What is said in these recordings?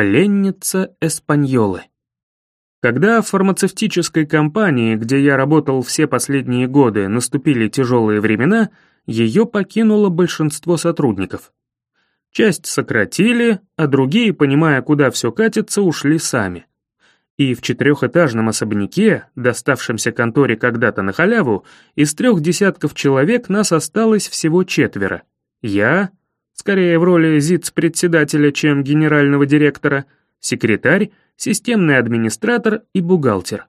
Пленница Эспаньолы. Когда в фармацевтической компании, где я работал все последние годы, наступили тяжелые времена, ее покинуло большинство сотрудников. Часть сократили, а другие, понимая, куда все катится, ушли сами. И в четырехэтажном особняке, доставшемся конторе когда-то на халяву, из трех десятков человек нас осталось всего четверо. Я, скорее в роли ЗИЦ-председателя, чем генерального директора, секретарь, системный администратор и бухгалтер.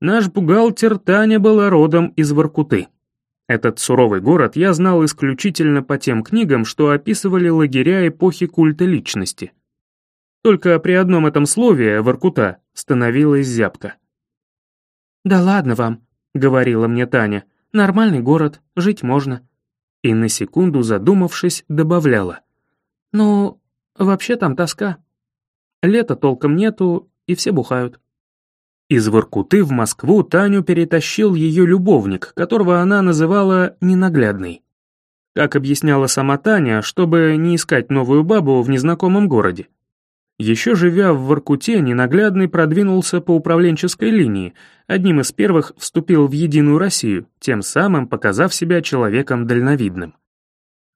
Наш бухгалтер Таня была родом из Воркуты. Этот суровый город я знал исключительно по тем книгам, что описывали лагеря эпохи культа личности. Только при одном этом слове «Воркута» становилась зябко. «Да ладно вам», — говорила мне Таня, — «нормальный город, жить можно» и на секунду задумавшись, добавляла. «Ну, вообще там тоска. Лета толком нету, и все бухают». Из Воркуты в Москву Таню перетащил ее любовник, которого она называла «ненаглядный». Как объясняла сама Таня, чтобы не искать новую бабу в незнакомом городе. Еще живя в Воркуте, ненаглядный продвинулся по управленческой линии, одним из первых вступил в Единую Россию, тем самым показав себя человеком дальновидным.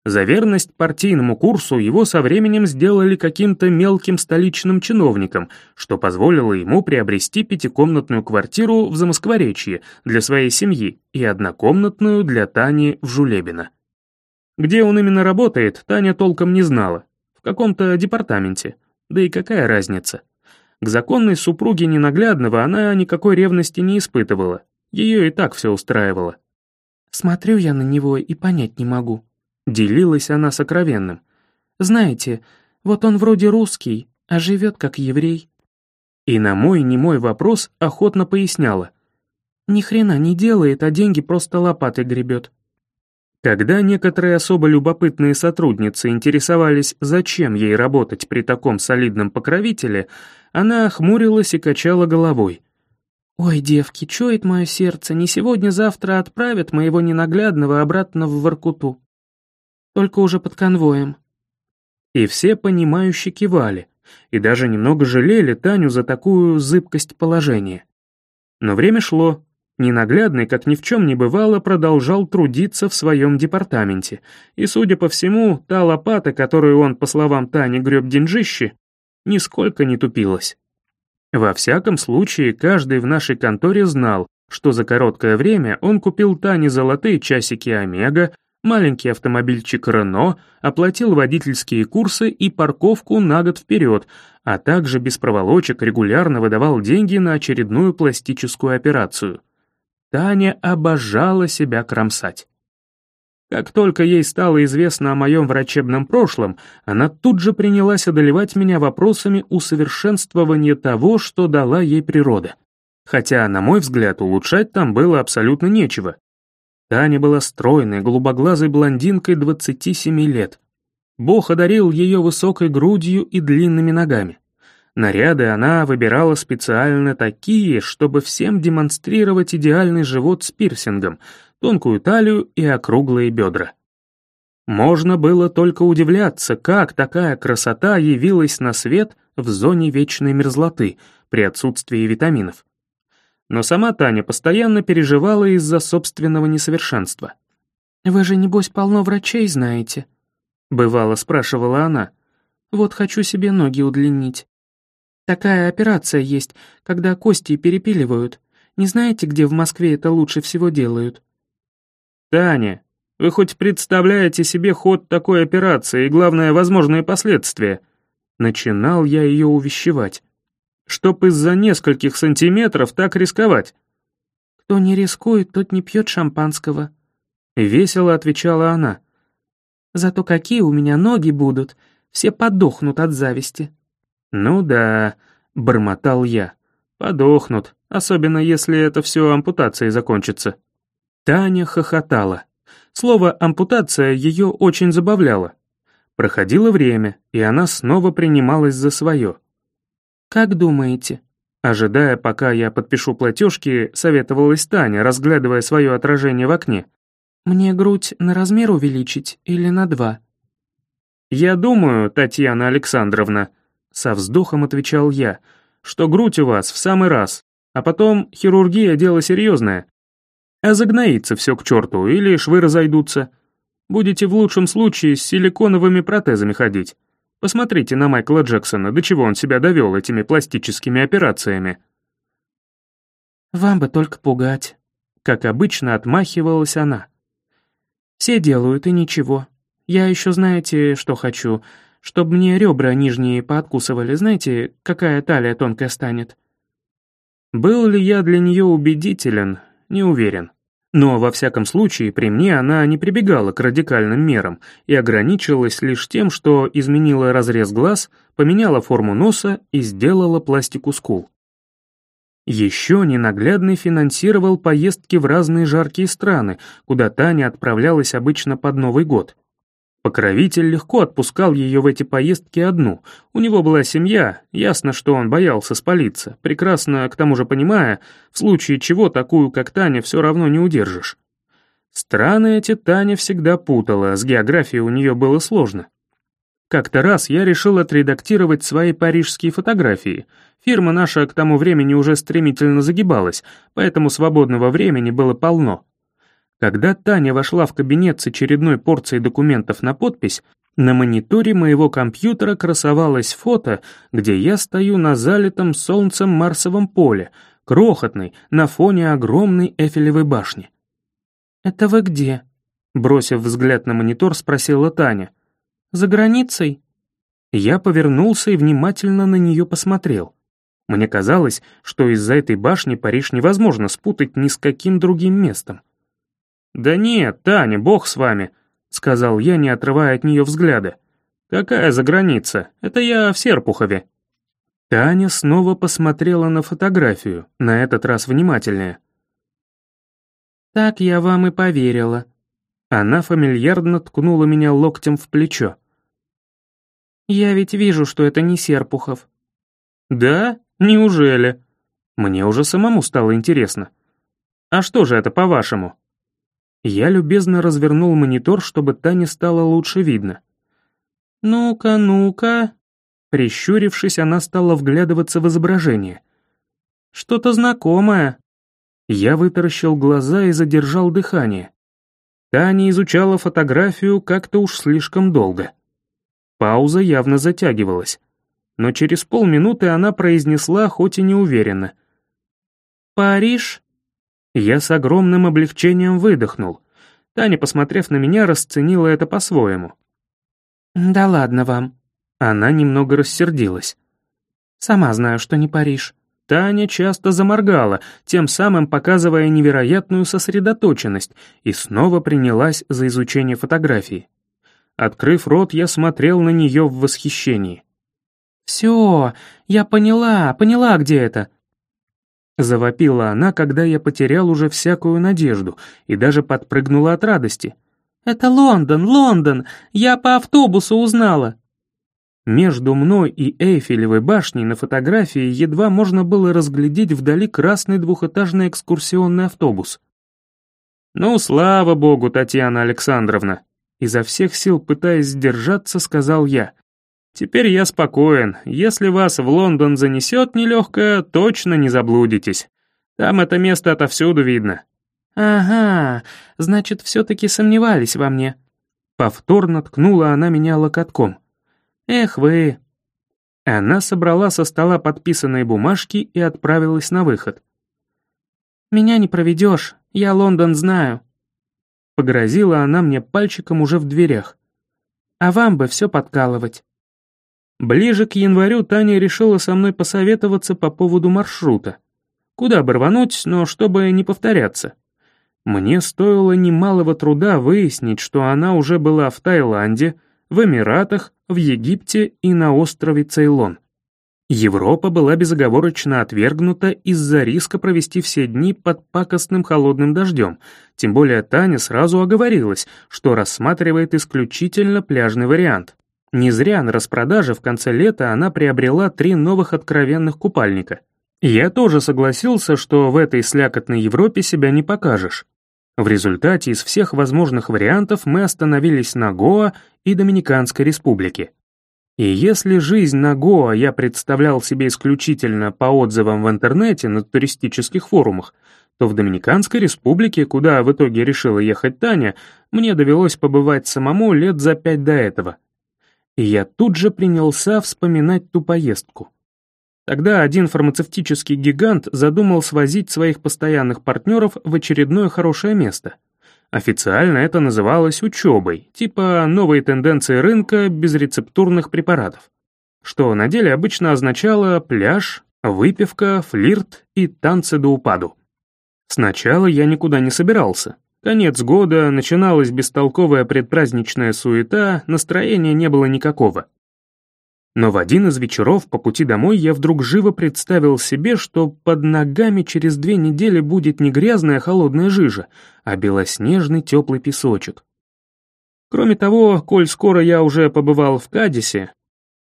За верность партийному курсу его со временем сделали каким-то мелким столичным чиновником, что позволило ему приобрести пятикомнатную квартиру в Замоскворечье для своей семьи и однокомнатную для Тани в Жулебино. Где он именно работает, Таня толком не знала. В каком-то департаменте. Да и какая разница? К законной супруге ненаглядного она никакой ревности не испытывала. Ее и так все устраивало. «Смотрю я на него и понять не могу», — делилась она сокровенным. «Знаете, вот он вроде русский, а живет как еврей». И на мой немой вопрос охотно поясняла. «Ни хрена не делает, а деньги просто лопатой гребет». Когда некоторые особо любопытные сотрудницы интересовались, зачем ей работать при таком солидном покровителе, она охмурилась и качала головой. «Ой, девки, чует мое сердце, не сегодня-завтра отправят моего ненаглядного обратно в Воркуту. Только уже под конвоем». И все понимающе кивали, и даже немного жалели Таню за такую зыбкость положения. Но время шло, Ненаглядный, как ни в чем не бывало, продолжал трудиться в своем департаменте, и, судя по всему, та лопата, которую он, по словам Тани, греб деньжище, нисколько не тупилась. Во всяком случае, каждый в нашей конторе знал, что за короткое время он купил Тане золотые часики Омега, маленький автомобильчик Рено, оплатил водительские курсы и парковку на год вперед, а также без проволочек регулярно выдавал деньги на очередную пластическую операцию — Таня обожала себя кромсать. Как только ей стало известно о моем врачебном прошлом, она тут же принялась одолевать меня вопросами усовершенствования того, что дала ей природа. Хотя, на мой взгляд, улучшать там было абсолютно нечего. Таня была стройной, голубоглазой блондинкой 27 лет. Бог одарил ее высокой грудью и длинными ногами. Наряды она выбирала специально такие, чтобы всем демонстрировать идеальный живот с пирсингом, тонкую талию и округлые бедра. Можно было только удивляться, как такая красота явилась на свет в зоне вечной мерзлоты при отсутствии витаминов. Но сама Таня постоянно переживала из-за собственного несовершенства. «Вы же, небось, полно врачей знаете?» — бывало спрашивала она. «Вот хочу себе ноги удлинить. Такая операция есть, когда кости перепиливают. Не знаете, где в Москве это лучше всего делают?» «Таня, вы хоть представляете себе ход такой операции и, главное, возможные последствия?» Начинал я ее увещевать. «Чтоб из-за нескольких сантиметров так рисковать?» «Кто не рискует, тот не пьет шампанского», — весело отвечала она. «Зато какие у меня ноги будут, все подохнут от зависти». «Ну да», — бормотал я. «Подохнут, особенно если это все ампутацией закончится». Таня хохотала. Слово «ампутация» ее очень забавляло. Проходило время, и она снова принималась за свое. «Как думаете?» Ожидая, пока я подпишу платежки, советовалась Таня, разглядывая свое отражение в окне. «Мне грудь на размер увеличить или на два?» «Я думаю, Татьяна Александровна», Со вздохом отвечал я, что грудь у вас в самый раз, а потом хирургия — дело серьезное. А загноится все к черту, или швы разойдутся. Будете в лучшем случае с силиконовыми протезами ходить. Посмотрите на Майкла Джексона, до чего он себя довел этими пластическими операциями. «Вам бы только пугать», — как обычно отмахивалась она. «Все делают, и ничего. Я еще знаете, что хочу, чтобы мне ребра нижние пооткусывали, знаете, какая талия тонкая станет». Был ли я для нее убедителен, не уверен. Но, во всяком случае, при мне она не прибегала к радикальным мерам и ограничилась лишь тем, что изменила разрез глаз, поменяла форму носа и сделала пластику скул. Еще ненаглядный финансировал поездки в разные жаркие страны, куда Таня отправлялась обычно под Новый год. Покровитель легко отпускал ее в эти поездки одну. У него была семья, ясно, что он боялся спалиться, прекрасно к тому же понимая, в случае чего такую, как Таня, все равно не удержишь. Страны эти Таня всегда путала, с географией у нее было сложно. Как-то раз я решил отредактировать свои парижские фотографии. Фирма наша к тому времени уже стремительно загибалась, поэтому свободного времени было полно. Когда Таня вошла в кабинет с очередной порцией документов на подпись, на мониторе моего компьютера красовалось фото, где я стою на залитом солнцем Марсовом поле, крохотный, на фоне огромной Эфелевой башни. «Это вы где?» Бросив взгляд на монитор, спросила Таня. «За границей?» Я повернулся и внимательно на нее посмотрел. Мне казалось, что из-за этой башни Париж невозможно спутать ни с каким другим местом. «Да нет, Таня, бог с вами», — сказал я, не отрывая от нее взгляда. «Какая за граница? Это я в Серпухове». Таня снова посмотрела на фотографию, на этот раз внимательнее. «Так я вам и поверила». Она фамильярно ткнула меня локтем в плечо. «Я ведь вижу, что это не Серпухов». «Да? Неужели?» Мне уже самому стало интересно. «А что же это, по-вашему?» Я любезно развернул монитор, чтобы Тане стало лучше видно. «Ну-ка, ну-ка...» Прищурившись, она стала вглядываться в изображение. «Что-то знакомое». Я вытаращил глаза и задержал дыхание. Таня изучала фотографию как-то уж слишком долго. Пауза явно затягивалась. Но через полминуты она произнесла, хоть и неуверенно. «Париж?» Я с огромным облегчением выдохнул. Таня, посмотрев на меня, расценила это по-своему. «Да ладно вам». Она немного рассердилась. «Сама знаю, что не Париж». Таня часто заморгала, тем самым показывая невероятную сосредоточенность, и снова принялась за изучение фотографии. Открыв рот, я смотрел на нее в восхищении. «Все, я поняла, поняла, где это. Завопила она, когда я потерял уже всякую надежду и даже подпрыгнула от радости. «Это Лондон, Лондон! Я по автобусу узнала!» Между мной и Эйфелевой башней на фотографии едва можно было разглядеть вдали красный двухэтажный экскурсионный автобус. «Ну, слава богу, Татьяна Александровна!» Изо всех сил пытаясь сдержаться, сказал я. Теперь я спокоен. Если вас в Лондон занесет нелегкое, точно не заблудитесь. Там это место отовсюду видно». «Ага, значит, все-таки сомневались во мне». Повторно ткнула она меня локотком. «Эх вы». Она собрала со стола подписанные бумажки и отправилась на выход. «Меня не проведешь, я Лондон знаю». Погрозила она мне пальчиком уже в дверях. «А вам бы все подкалывать». Ближе к январю Таня решила со мной посоветоваться по поводу маршрута. Куда бы но чтобы не повторяться. Мне стоило немалого труда выяснить, что она уже была в Таиланде, в Эмиратах, в Египте и на острове Цейлон. Европа была безоговорочно отвергнута из-за риска провести все дни под пакостным холодным дождем, тем более Таня сразу оговорилась, что рассматривает исключительно пляжный вариант. Не зря на распродаже в конце лета она приобрела три новых откровенных купальника. Я тоже согласился, что в этой слякотной Европе себя не покажешь. В результате из всех возможных вариантов мы остановились на Гоа и Доминиканской республике. И если жизнь на Гоа я представлял себе исключительно по отзывам в интернете на туристических форумах, то в Доминиканской республике, куда в итоге решила ехать Таня, мне довелось побывать самому лет за пять до этого. И я тут же принялся вспоминать ту поездку. Тогда один фармацевтический гигант задумал свозить своих постоянных партнеров в очередное хорошее место. Официально это называлось учебой, типа новые тенденции рынка безрецептурных препаратов, что на деле обычно означало пляж, выпивка, флирт и танцы до упаду. Сначала я никуда не собирался. Конец года, начиналась бестолковая предпраздничная суета, настроения не было никакого. Но в один из вечеров по пути домой я вдруг живо представил себе, что под ногами через две недели будет не грязная холодная жижа, а белоснежный теплый песочек. Кроме того, коль скоро я уже побывал в Кадисе,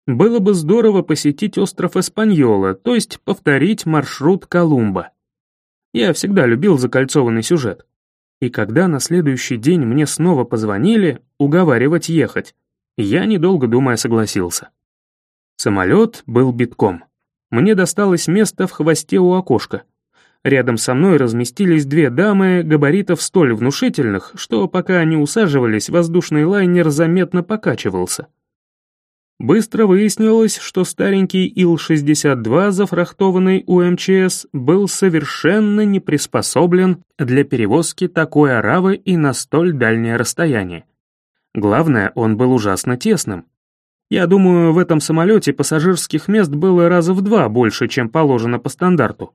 было бы здорово посетить остров Эспаньола, то есть повторить маршрут Колумба. Я всегда любил закольцованный сюжет. И когда на следующий день мне снова позвонили, уговаривать ехать, я, недолго думая, согласился. Самолет был битком. Мне досталось место в хвосте у окошка. Рядом со мной разместились две дамы, габаритов столь внушительных, что пока они усаживались, воздушный лайнер заметно покачивался. Быстро выяснилось, что старенький Ил-62, зафрахтованный у МЧС, был совершенно не приспособлен для перевозки такой аравы и на столь дальнее расстояние. Главное, он был ужасно тесным. Я думаю, в этом самолете пассажирских мест было раза в два больше, чем положено по стандарту.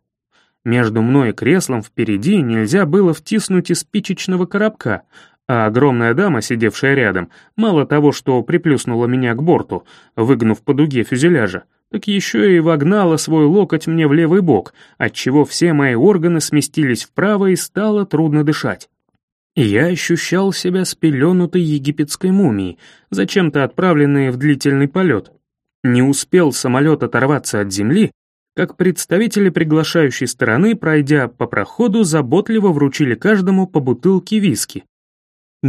Между мной и креслом впереди нельзя было втиснуть из спичечного коробка, а огромная дама, сидевшая рядом, мало того, что приплюснула меня к борту, выгнув по дуге фюзеляжа, так еще и вогнала свой локоть мне в левый бок, отчего все мои органы сместились вправо и стало трудно дышать. Я ощущал себя спеленутой египетской мумией, зачем-то отправленной в длительный полет. Не успел самолет оторваться от земли, как представители приглашающей стороны, пройдя по проходу, заботливо вручили каждому по бутылке виски,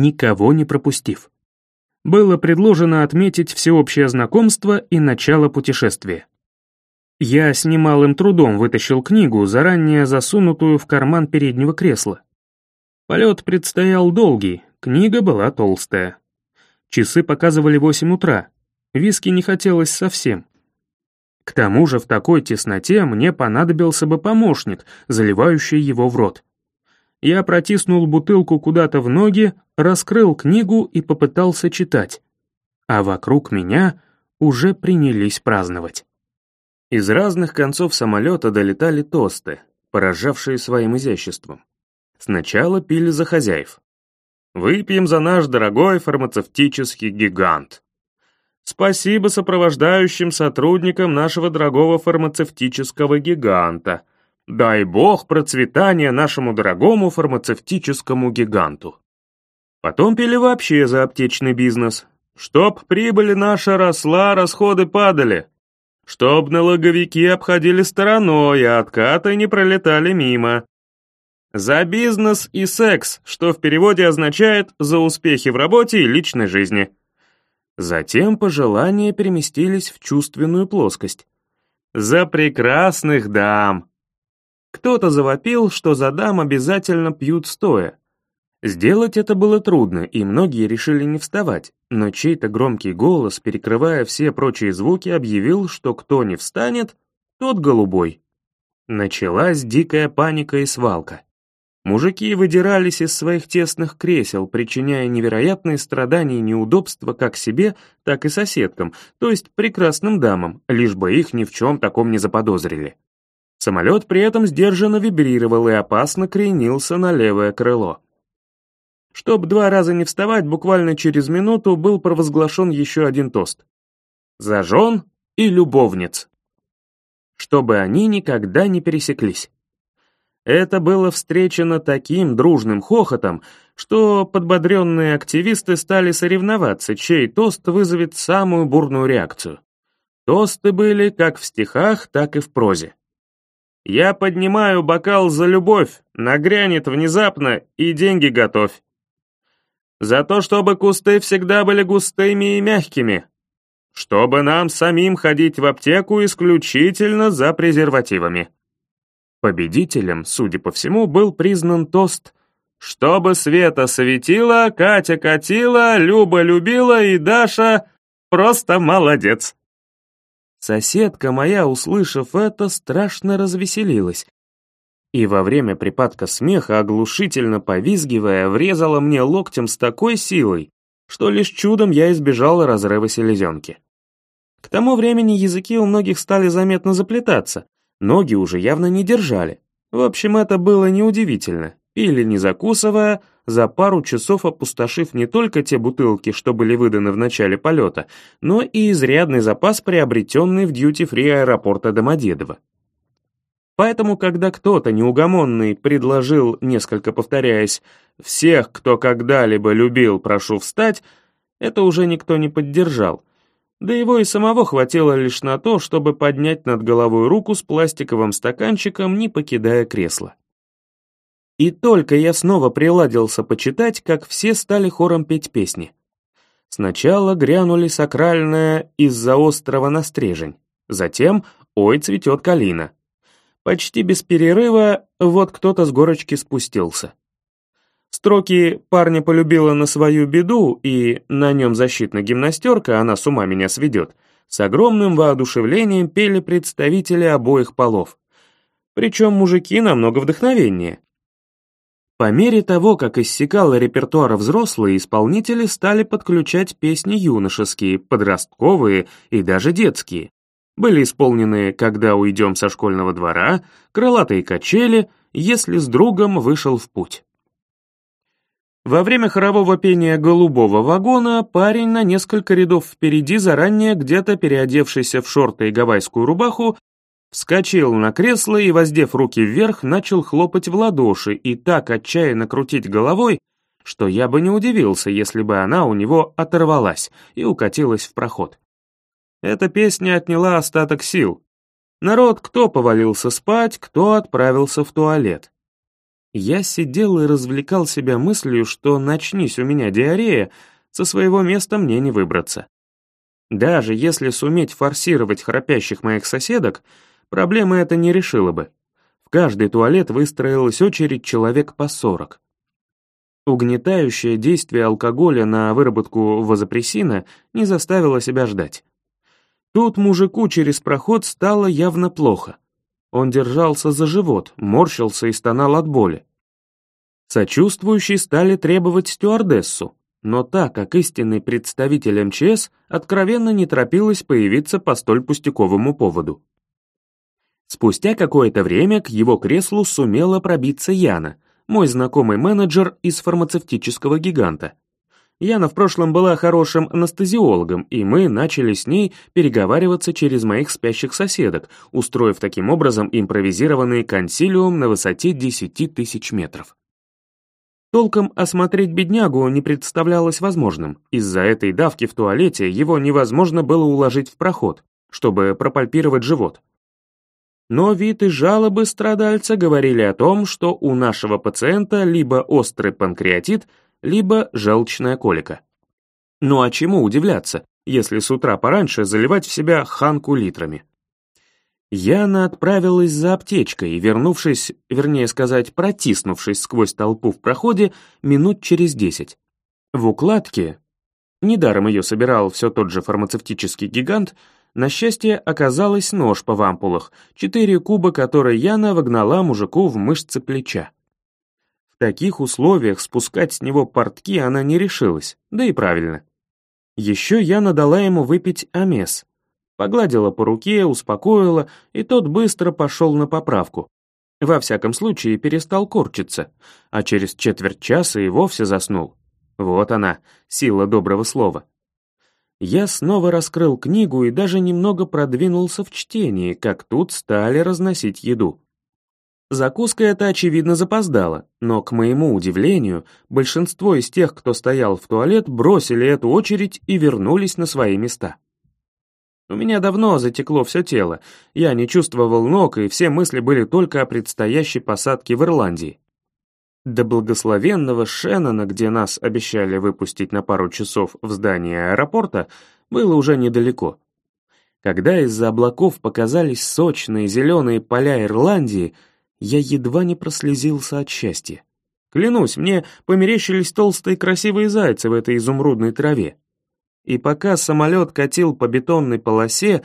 никого не пропустив. Было предложено отметить всеобщее знакомство и начало путешествия. Я с немалым трудом вытащил книгу, заранее засунутую в карман переднего кресла. Полет предстоял долгий, книга была толстая. Часы показывали восемь утра, виски не хотелось совсем. К тому же в такой тесноте мне понадобился бы помощник, заливающий его в рот. Я протиснул бутылку куда-то в ноги, раскрыл книгу и попытался читать. А вокруг меня уже принялись праздновать. Из разных концов самолета долетали тосты, поражавшие своим изяществом. Сначала пили за хозяев. «Выпьем за наш дорогой фармацевтический гигант». Спасибо сопровождающим сотрудникам нашего дорогого фармацевтического гиганта. Дай бог процветания нашему дорогому фармацевтическому гиганту. Потом пили вообще за аптечный бизнес. Чтоб прибыль наша росла, расходы падали. Чтоб налоговики обходили стороной, а откаты не пролетали мимо. За бизнес и секс, что в переводе означает «за успехи в работе и личной жизни». Затем пожелания переместились в чувственную плоскость. За прекрасных дам. Кто-то завопил, что за дам обязательно пьют стоя. Сделать это было трудно, и многие решили не вставать, но чей-то громкий голос, перекрывая все прочие звуки, объявил, что кто не встанет, тот голубой. Началась дикая паника и свалка. Мужики выдирались из своих тесных кресел, причиняя невероятные страдания и неудобства как себе, так и соседкам, то есть прекрасным дамам, лишь бы их ни в чем таком не заподозрили. Самолет при этом сдержанно вибрировал и опасно кренился на левое крыло. Чтоб два раза не вставать, буквально через минуту был провозглашен еще один тост. «Зажжен и любовниц». Чтобы они никогда не пересеклись. Это было встречено таким дружным хохотом, что подбодренные активисты стали соревноваться, чей тост вызовет самую бурную реакцию. Тосты были как в стихах, так и в прозе. «Я поднимаю бокал за любовь, нагрянет внезапно, и деньги готовь. За то, чтобы кусты всегда были густыми и мягкими. чтобы нам самим ходить в аптеку исключительно за презервативами. Победителем, судя по всему, был признан тост «Чтобы Света светила, Катя катила, Люба любила и Даша просто молодец». Соседка моя, услышав это, страшно развеселилась. И во время припадка смеха, оглушительно повизгивая, врезала мне локтем с такой силой, что лишь чудом я избежал разрыва селезенки. К тому времени языки у многих стали заметно заплетаться, ноги уже явно не держали. В общем, это было неудивительно. Пили не закусывая, за пару часов опустошив не только те бутылки, что были выданы в начале полета, но и изрядный запас, приобретенный в дьюти-фри аэропорта Домодедово. Поэтому, когда кто-то неугомонный предложил, несколько повторяясь, «всех, кто когда-либо любил, прошу встать», это уже никто не поддержал, да его и самого хватило лишь на то, чтобы поднять над головой руку с пластиковым стаканчиком, не покидая кресла. И только я снова приладился почитать, как все стали хором петь песни. Сначала грянули сакральное «Из-за острова на стрежень», затем «Ой, цветет калина». Почти без перерыва вот кто-то с горочки спустился. Строки «парня полюбила на свою беду» и «на нем защитная гимнастерка, она с ума меня сведет» с огромным воодушевлением пели представители обоих полов. Причем мужики намного вдохновеннее. По мере того, как иссякал репертуар взрослые, исполнители стали подключать песни юношеские, подростковые и даже детские. Были исполнены «Когда уйдем со школьного двора», «Крылатые качели», «Если с другом вышел в путь». Во время хорового пения «Голубого вагона» парень на несколько рядов впереди, заранее где-то переодевшийся в шорты и гавайскую рубаху, вскочил на кресло и, воздев руки вверх, начал хлопать в ладоши и так отчаянно крутить головой, что я бы не удивился, если бы она у него оторвалась и укатилась в проход. Эта песня отняла остаток сил. Народ кто повалился спать, кто отправился в туалет. Я сидел и развлекал себя мыслью, что начнись у меня диарея, со своего места мне не выбраться. Даже если суметь форсировать храпящих моих соседок, проблемы это не решило бы. В каждый туалет выстроилась очередь человек по сорок. Угнетающее действие алкоголя на выработку вазопрессина не заставило себя ждать. Тут мужику через проход стало явно плохо. Он держался за живот, морщился и стонал от боли. Сочувствующие стали требовать стюардессу, но та, как истинный представитель МЧС, откровенно не торопилась появиться по столь пустяковому поводу. Спустя какое-то время к его креслу сумела пробиться Яна, мой знакомый менеджер из фармацевтического гиганта. Яна в прошлом была хорошим анестезиологом, и мы начали с ней переговариваться через моих спящих соседок, устроив таким образом импровизированный консилиум на высоте 10 тысяч метров. Толком осмотреть беднягу не представлялось возможным. Из-за этой давки в туалете его невозможно было уложить в проход, чтобы пропальпировать живот. Но вид и жалобы страдальца говорили о том, что у нашего пациента либо острый панкреатит, либо желчная колика. Ну а чему удивляться, если с утра пораньше заливать в себя ханку литрами? Яна отправилась за аптечкой, и, вернувшись, вернее сказать, протиснувшись сквозь толпу в проходе, минут через десять. В укладке, недаром ее собирал все тот же фармацевтический гигант, на счастье оказалось нож по вампулах, четыре куба, которые Яна вогнала мужику в мышцы плеча. В таких условиях спускать с него портки она не решилась, да и правильно. Еще Яна дала ему выпить амес, Погладила по руке, успокоила, и тот быстро пошел на поправку. Во всяком случае, перестал корчиться, а через четверть часа и вовсе заснул. Вот она, сила доброго слова. Я снова раскрыл книгу и даже немного продвинулся в чтении, как тут стали разносить еду. Закуска эта, очевидно, запоздала, но, к моему удивлению, большинство из тех, кто стоял в туалет, бросили эту очередь и вернулись на свои места. У меня давно затекло все тело, я не чувствовал ног, и все мысли были только о предстоящей посадке в Ирландии. До благословенного Шеннона, где нас обещали выпустить на пару часов в здание аэропорта, было уже недалеко. Когда из-за облаков показались сочные зеленые поля Ирландии, я едва не прослезился от счастья. Клянусь, мне померещились толстые красивые зайцы в этой изумрудной траве. И пока самолет катил по бетонной полосе,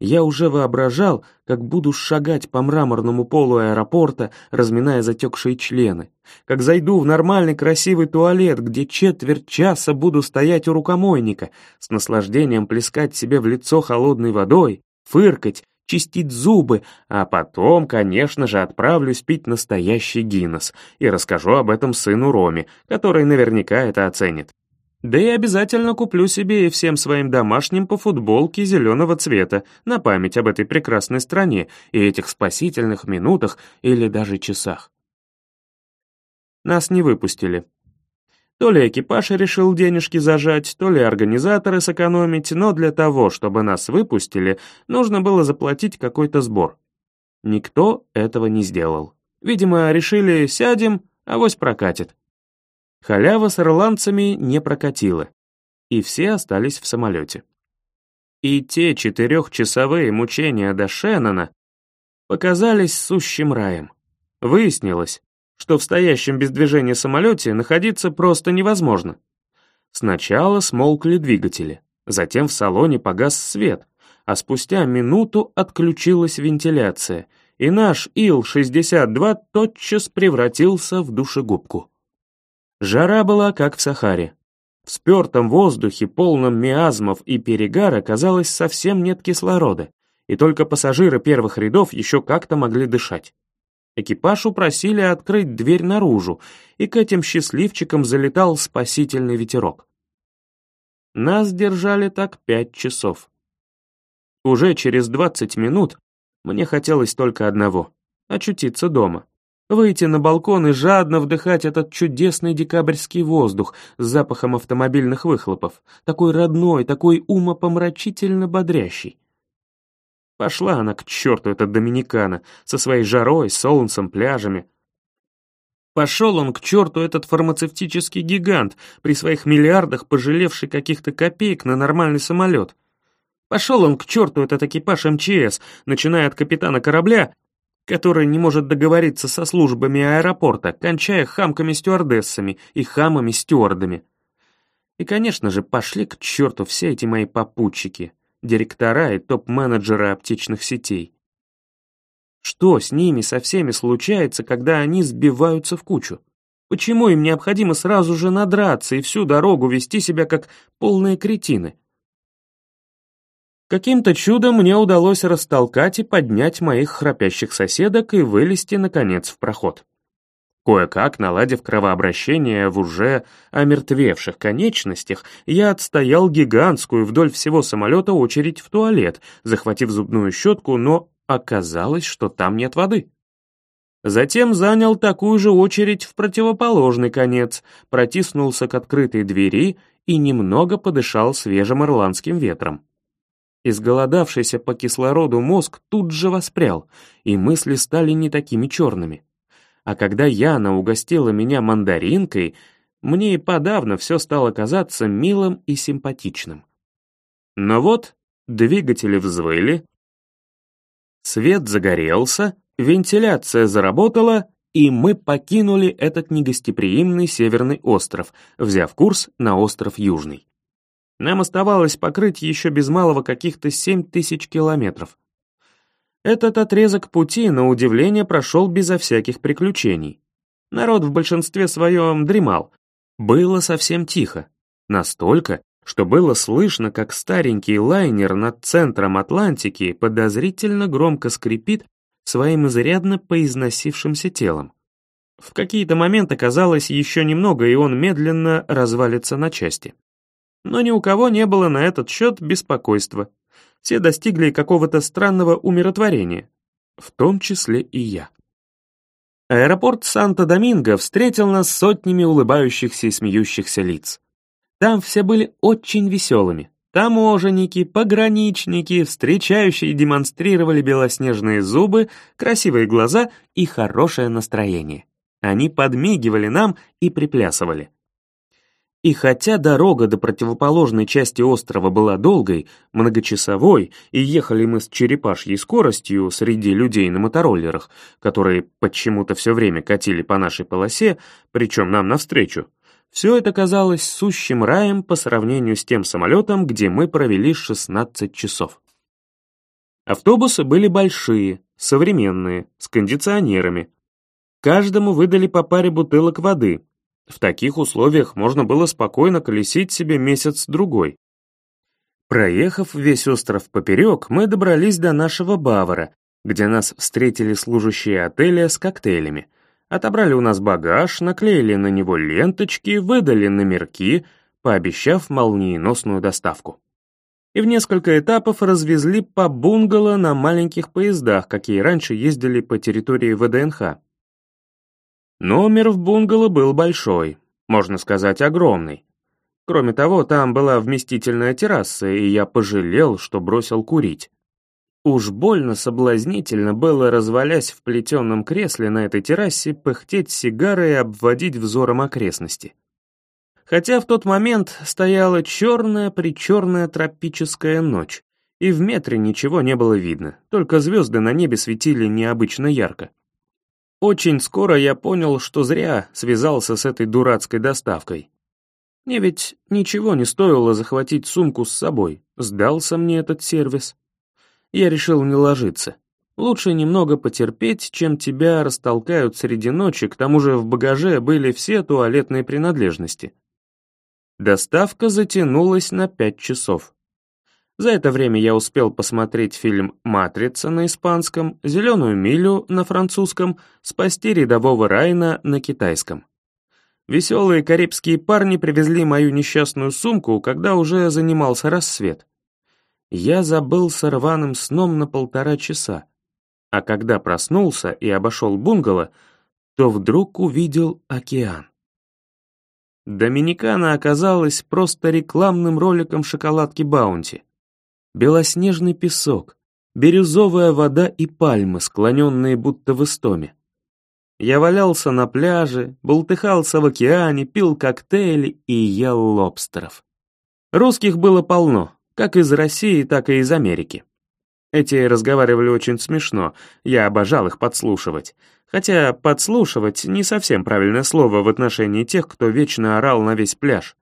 я уже воображал, как буду шагать по мраморному полу аэропорта, разминая затекшие члены, как зайду в нормальный красивый туалет, где четверть часа буду стоять у рукомойника, с наслаждением плескать себе в лицо холодной водой, фыркать, чистить зубы, а потом, конечно же, отправлюсь пить настоящий Гиннес и расскажу об этом сыну Роме, который наверняка это оценит. Да и обязательно куплю себе и всем своим домашним по футболке зеленого цвета на память об этой прекрасной стране и этих спасительных минутах или даже часах. Нас не выпустили. То ли экипаж решил денежки зажать, то ли организаторы сэкономить, но для того, чтобы нас выпустили, нужно было заплатить какой-то сбор. Никто этого не сделал. Видимо, решили сядем, авось прокатит. Халява с ирландцами не прокатила, и все остались в самолете. И те четырехчасовые мучения до Шеннона показались сущим раем. Выяснилось, что в стоящем без движения самолете находиться просто невозможно. Сначала смолкли двигатели, затем в салоне погас свет, а спустя минуту отключилась вентиляция, и наш Ил-62 тотчас превратился в душегубку. Жара была, как в Сахаре. В спертом воздухе, полном миазмов и перегара, казалось, совсем нет кислорода, и только пассажиры первых рядов еще как-то могли дышать. Экипаж упросили открыть дверь наружу, и к этим счастливчикам залетал спасительный ветерок. Нас держали так пять часов. Уже через двадцать минут мне хотелось только одного — очутиться дома. Выйти на балкон и жадно вдыхать этот чудесный декабрьский воздух с запахом автомобильных выхлопов, такой родной, такой умопомрачительно бодрящий. Пошла она к черту, эта Доминикана, со своей жарой, солнцем, пляжами. Пошел он к черту, этот фармацевтический гигант, при своих миллиардах пожалевший каких-то копеек на нормальный самолет. Пошел он к черту, этот экипаж МЧС, начиная от капитана корабля который не может договориться со службами аэропорта, кончая хамками-стюардессами и хамами-стюардами. И, конечно же, пошли к черту все эти мои попутчики, директора и топ-менеджеры аптечных сетей. Что с ними со всеми случается, когда они сбиваются в кучу? Почему им необходимо сразу же надраться и всю дорогу вести себя как полные кретины? Каким-то чудом мне удалось растолкать и поднять моих храпящих соседок и вылезти, наконец, в проход. Кое-как, наладив кровообращение в уже омертвевших конечностях, я отстоял гигантскую вдоль всего самолета очередь в туалет, захватив зубную щетку, но оказалось, что там нет воды. Затем занял такую же очередь в противоположный конец, протиснулся к открытой двери и немного подышал свежим ирландским ветром. Изголодавшийся по кислороду мозг тут же воспрял, и мысли стали не такими черными. А когда Яна угостила меня мандаринкой, мне и подавно все стало казаться милым и симпатичным. Но вот двигатели взвыли, свет загорелся, вентиляция заработала, и мы покинули этот негостеприимный северный остров, взяв курс на остров Южный. Нам оставалось покрыть еще без малого каких-то семь тысяч километров. Этот отрезок пути, на удивление, прошел безо всяких приключений. Народ в большинстве своем дремал. Было совсем тихо. Настолько, что было слышно, как старенький лайнер над центром Атлантики подозрительно громко скрипит своим изрядно поизносившимся телом. В какие-то моменты казалось еще немного, и он медленно развалится на части. Но ни у кого не было на этот счет беспокойства. Все достигли какого-то странного умиротворения, в том числе и я. Аэропорт Санто-Доминго встретил нас сотнями улыбающихся и смеющихся лиц. Там все были очень веселыми. Таможенники, пограничники, встречающие демонстрировали белоснежные зубы, красивые глаза и хорошее настроение. Они подмигивали нам и приплясывали. И хотя дорога до противоположной части острова была долгой, многочасовой, и ехали мы с черепашьей скоростью среди людей на мотороллерах, которые почему-то все время катили по нашей полосе, причем нам навстречу, все это казалось сущим раем по сравнению с тем самолетом, где мы провели 16 часов. Автобусы были большие, современные, с кондиционерами. Каждому выдали по паре бутылок воды, в таких условиях можно было спокойно колесить себе месяц-другой. Проехав весь остров поперек, мы добрались до нашего Бавара, где нас встретили служащие отеля с коктейлями. Отобрали у нас багаж, наклеили на него ленточки, выдали номерки, пообещав молниеносную доставку. И в несколько этапов развезли по бунгало на маленьких поездах, какие раньше ездили по территории ВДНХ. Номер в бунгало был большой, можно сказать, огромный. Кроме того, там была вместительная терраса, и я пожалел, что бросил курить. Уж больно соблазнительно было, развалясь в плетеном кресле на этой террасе, пыхтеть сигарой и обводить взором окрестности. Хотя в тот момент стояла черная-причерная тропическая ночь, и в метре ничего не было видно, только звезды на небе светили необычно ярко. Очень скоро я понял, что зря связался с этой дурацкой доставкой. Мне ведь ничего не стоило захватить сумку с собой, сдался мне этот сервис. Я решил не ложиться. Лучше немного потерпеть, чем тебя растолкают среди ночи, к тому же в багаже были все туалетные принадлежности. Доставка затянулась на пять часов. За это время я успел посмотреть фильм «Матрица» на испанском, «Зеленую милю» на французском, «Спасти рядового Райна» на китайском. Веселые карибские парни привезли мою несчастную сумку, когда уже занимался рассвет. Я забыл с рваным сном на полтора часа, а когда проснулся и обошел бунгало, то вдруг увидел океан. Доминикана оказалась просто рекламным роликом шоколадки Баунти белоснежный песок, бирюзовая вода и пальмы, склоненные будто в истоме. Я валялся на пляже, бултыхался в океане, пил коктейли и ел лобстеров. Русских было полно, как из России, так и из Америки. Эти разговаривали очень смешно, я обожал их подслушивать. Хотя подслушивать не совсем правильное слово в отношении тех, кто вечно орал на весь пляж.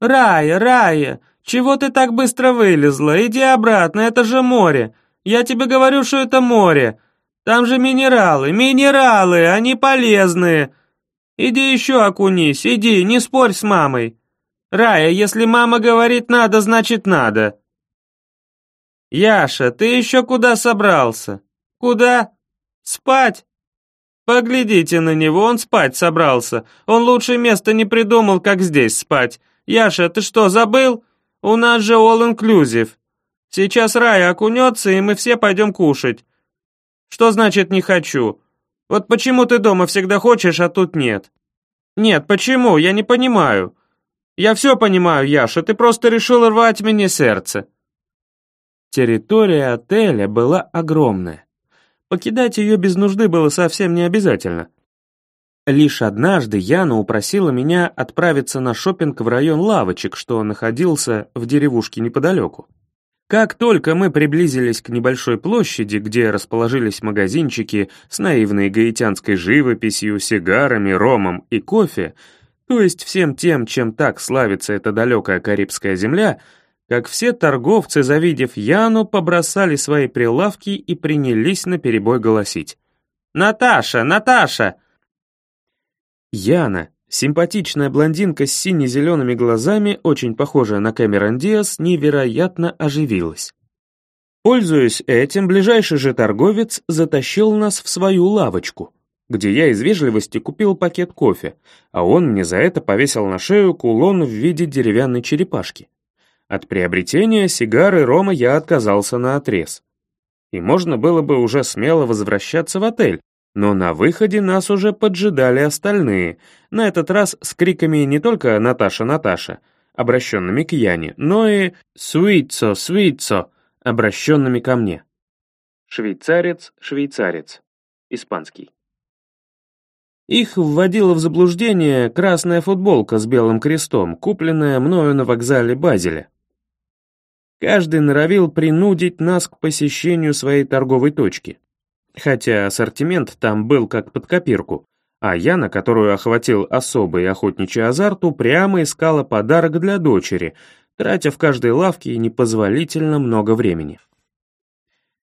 «Рая, Рая, «Чего ты так быстро вылезла? Иди обратно, это же море. Я тебе говорю, что это море. Там же минералы, минералы, они полезные. Иди еще окунись, иди, не спорь с мамой. Рая, если мама говорит надо, значит надо». «Яша, ты еще куда собрался? Куда? Спать?» «Поглядите на него, он спать собрался. Он лучше места не придумал, как здесь спать. Яша, ты что, забыл? У нас же all-inclusive. Сейчас Рая окунется, и мы все пойдем кушать. Что значит не хочу? Вот почему ты дома всегда хочешь, а тут нет? Нет, почему? Я не понимаю. Я все понимаю, Яша, ты просто решил рвать мне сердце. Территория отеля была огромная. Покидать ее без нужды было совсем не обязательно. Лишь однажды Яна упросила меня отправиться на шопинг в район лавочек, что находился в деревушке неподалеку. Как только мы приблизились к небольшой площади, где расположились магазинчики с наивной гаитянской живописью, сигарами, ромом и кофе, то есть всем тем, чем так славится эта далекая Карибская земля, как все торговцы, завидев Яну, побросали свои прилавки и принялись наперебой голосить. «Наташа! Наташа! Яна, симпатичная блондинка с сине-зелеными глазами, очень похожая на Кэмерон Диас, невероятно оживилась. Пользуясь этим, ближайший же торговец затащил нас в свою лавочку, где я из вежливости купил пакет кофе, а он мне за это повесил на шею кулон в виде деревянной черепашки. От приобретения сигары Рома я отказался на отрез. И можно было бы уже смело возвращаться в отель, но на выходе нас уже поджидали остальные, на этот раз с криками не только «Наташа, Наташа», обращенными к Яне, но и «Суицо, Суицо», обращенными ко мне. Швейцарец, швейцарец. Испанский. Их вводила в заблуждение красная футболка с белым крестом, купленная мною на вокзале Базеля. Каждый норовил принудить нас к посещению своей торговой точки. Хотя ассортимент там был как под копирку, а Яна, которую охватил особый охотничий азарт, упрямо искала подарок для дочери, тратя в каждой лавке непозволительно много времени.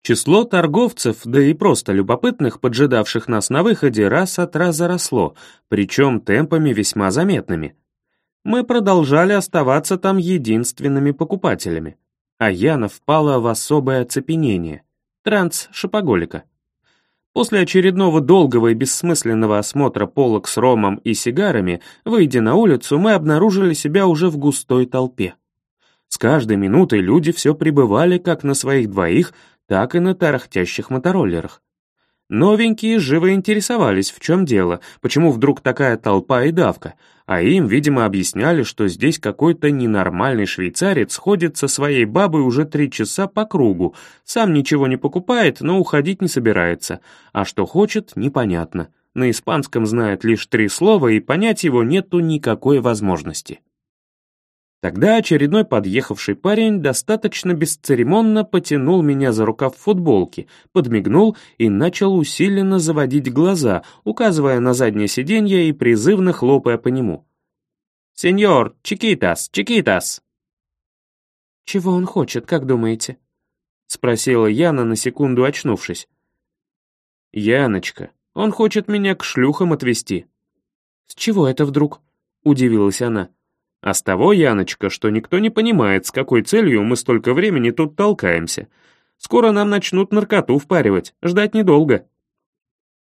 Число торговцев, да и просто любопытных, поджидавших нас на выходе, раз от раза росло, причем темпами весьма заметными. Мы продолжали оставаться там единственными покупателями, а Яна впала в особое оцепенение, транс шопоголика. После очередного долгого и бессмысленного осмотра полок с ромом и сигарами, выйдя на улицу, мы обнаружили себя уже в густой толпе. С каждой минутой люди все пребывали как на своих двоих, так и на тарахтящих мотороллерах. Новенькие живо интересовались, в чем дело, почему вдруг такая толпа и давка, а им, видимо, объясняли, что здесь какой-то ненормальный швейцарец ходит со своей бабой уже три часа по кругу, сам ничего не покупает, но уходить не собирается, а что хочет, непонятно. На испанском знает лишь три слова, и понять его нету никакой возможности. Тогда очередной подъехавший парень достаточно бесцеремонно потянул меня за рукав футболки, подмигнул и начал усиленно заводить глаза, указывая на заднее сиденье и призывно хлопая по нему. «Сеньор, чикитас, чикитас!» «Чего он хочет, как думаете?» — спросила Яна, на секунду очнувшись. «Яночка, он хочет меня к шлюхам отвезти». «С чего это вдруг?» — удивилась она. А с того, Яночка, что никто не понимает, с какой целью мы столько времени тут толкаемся. Скоро нам начнут наркоту впаривать, ждать недолго».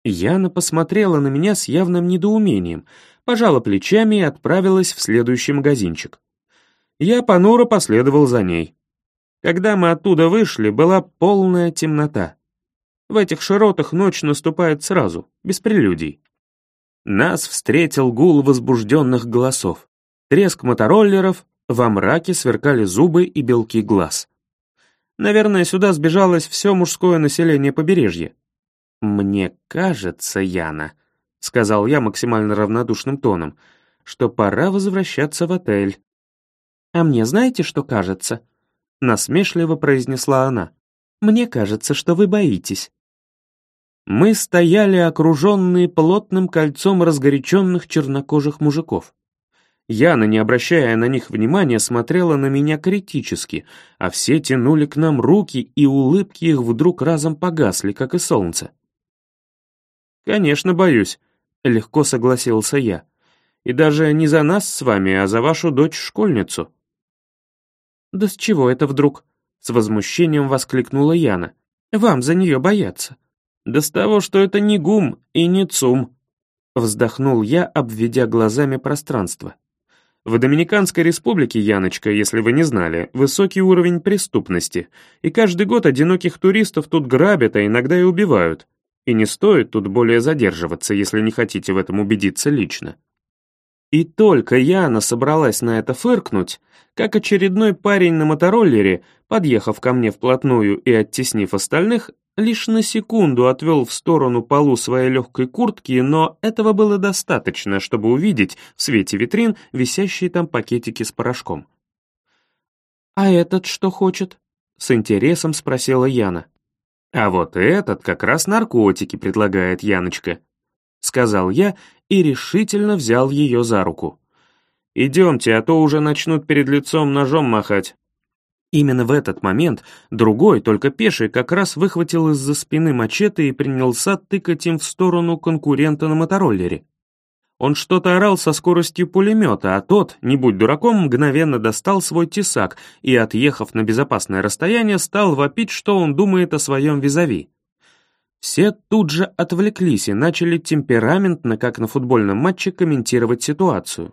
Яна посмотрела на меня с явным недоумением, пожала плечами и отправилась в следующий магазинчик. Я понуро последовал за ней. Когда мы оттуда вышли, была полная темнота. В этих широтах ночь наступает сразу, без прелюдий. Нас встретил гул возбужденных голосов. Треск мотороллеров, во мраке сверкали зубы и белки глаз. Наверное, сюда сбежалось все мужское население побережья. «Мне кажется, Яна», — сказал я максимально равнодушным тоном, «что пора возвращаться в отель». «А мне знаете, что кажется?» — насмешливо произнесла она. «Мне кажется, что вы боитесь». Мы стояли окруженные плотным кольцом разгоряченных чернокожих мужиков. Яна, не обращая на них внимания, смотрела на меня критически, а все тянули к нам руки, и улыбки их вдруг разом погасли, как и солнце. «Конечно, боюсь», — легко согласился я. «И даже не за нас с вами, а за вашу дочь-школьницу». «Да с чего это вдруг?» — с возмущением воскликнула Яна. «Вам за нее бояться». «Да с того, что это не гум и не цум», — вздохнул я, обведя глазами пространство. В Доминиканской республике, Яночка, если вы не знали, высокий уровень преступности, и каждый год одиноких туристов тут грабят, а иногда и убивают. И не стоит тут более задерживаться, если не хотите в этом убедиться лично. И только Яна собралась на это фыркнуть, как очередной парень на мотороллере, подъехав ко мне вплотную и оттеснив остальных, лишь на секунду отвел в сторону полу своей легкой куртки, но этого было достаточно, чтобы увидеть в свете витрин висящие там пакетики с порошком. «А этот что хочет?» — с интересом спросила Яна. «А вот этот как раз наркотики предлагает Яночка», — сказал я и решительно взял ее за руку. «Идемте, а то уже начнут перед лицом ножом махать». Именно в этот момент другой, только пеший, как раз выхватил из-за спины мачете и принялся тыкать им в сторону конкурента на мотороллере. Он что-то орал со скоростью пулемета, а тот, не будь дураком, мгновенно достал свой тесак и, отъехав на безопасное расстояние, стал вопить, что он думает о своем визави. Все тут же отвлеклись и начали темпераментно, как на футбольном матче, комментировать ситуацию.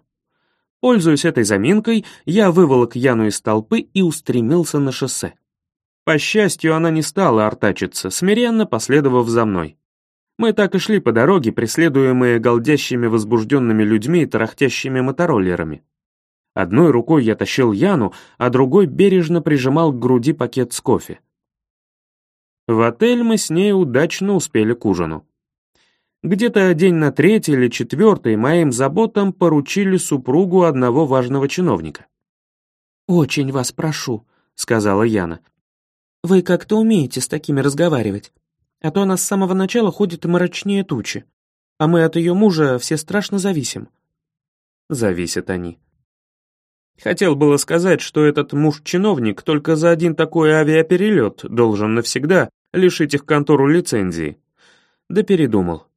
Пользуясь этой заминкой, я выволок Яну из толпы и устремился на шоссе. По счастью, она не стала артачиться, смиренно последовав за мной. Мы так и шли по дороге, преследуемые голдящими возбужденными людьми и тарахтящими мотороллерами. Одной рукой я тащил Яну, а другой бережно прижимал к груди пакет с кофе. В отель мы с ней удачно успели к ужину. Где-то день на третий или четвертый моим заботам поручили супругу одного важного чиновника. «Очень вас прошу», — сказала Яна. «Вы как-то умеете с такими разговаривать, а то она с самого начала ходит мрачнее тучи, а мы от ее мужа все страшно зависим». Зависят они. Хотел было сказать, что этот муж-чиновник только за один такой авиаперелет должен навсегда лишить их контору лицензии. Да передумал.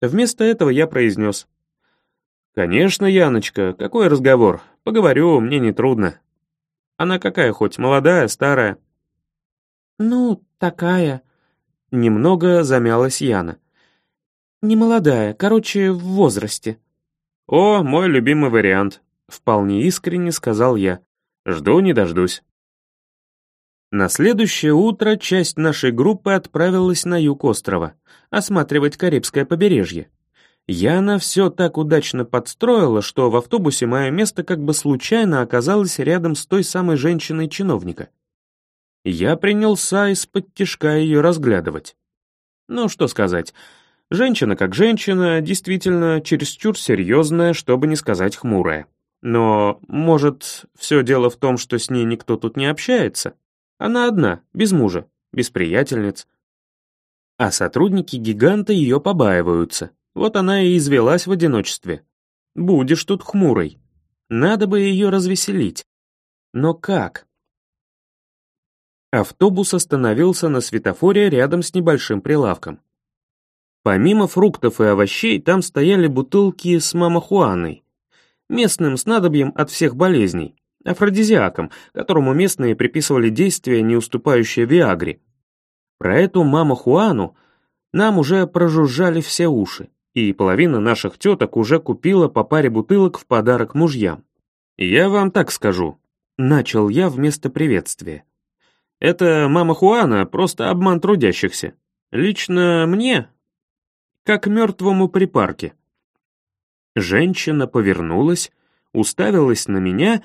Вместо этого я произнес. «Конечно, Яночка, какой разговор? Поговорю, мне не трудно. Она какая хоть, молодая, старая?» «Ну, такая...» Немного замялась Яна. «Не молодая, короче, в возрасте». «О, мой любимый вариант», — вполне искренне сказал я. «Жду не дождусь». На следующее утро часть нашей группы отправилась на юг острова, осматривать Карибское побережье. Яна все так удачно подстроила, что в автобусе мое место как бы случайно оказалось рядом с той самой женщиной-чиновника. Я принялся из-под тишка ее разглядывать. Ну, что сказать, женщина как женщина, действительно чересчур серьезная, чтобы не сказать хмурая. Но, может, все дело в том, что с ней никто тут не общается? Она одна, без мужа, без приятельниц. А сотрудники гиганта ее побаиваются. Вот она и извелась в одиночестве. Будешь тут хмурой. Надо бы ее развеселить. Но как? Автобус остановился на светофоре рядом с небольшим прилавком. Помимо фруктов и овощей, там стояли бутылки с мамахуаной, местным снадобьем от всех болезней афродизиаком, которому местные приписывали действие, не уступающее Виагре. Про эту маму Хуану нам уже прожужжали все уши, и половина наших теток уже купила по паре бутылок в подарок мужьям. «Я вам так скажу», — начал я вместо приветствия. «Это мама Хуана просто обман трудящихся. Лично мне, как мертвому припарке». Женщина повернулась, уставилась на меня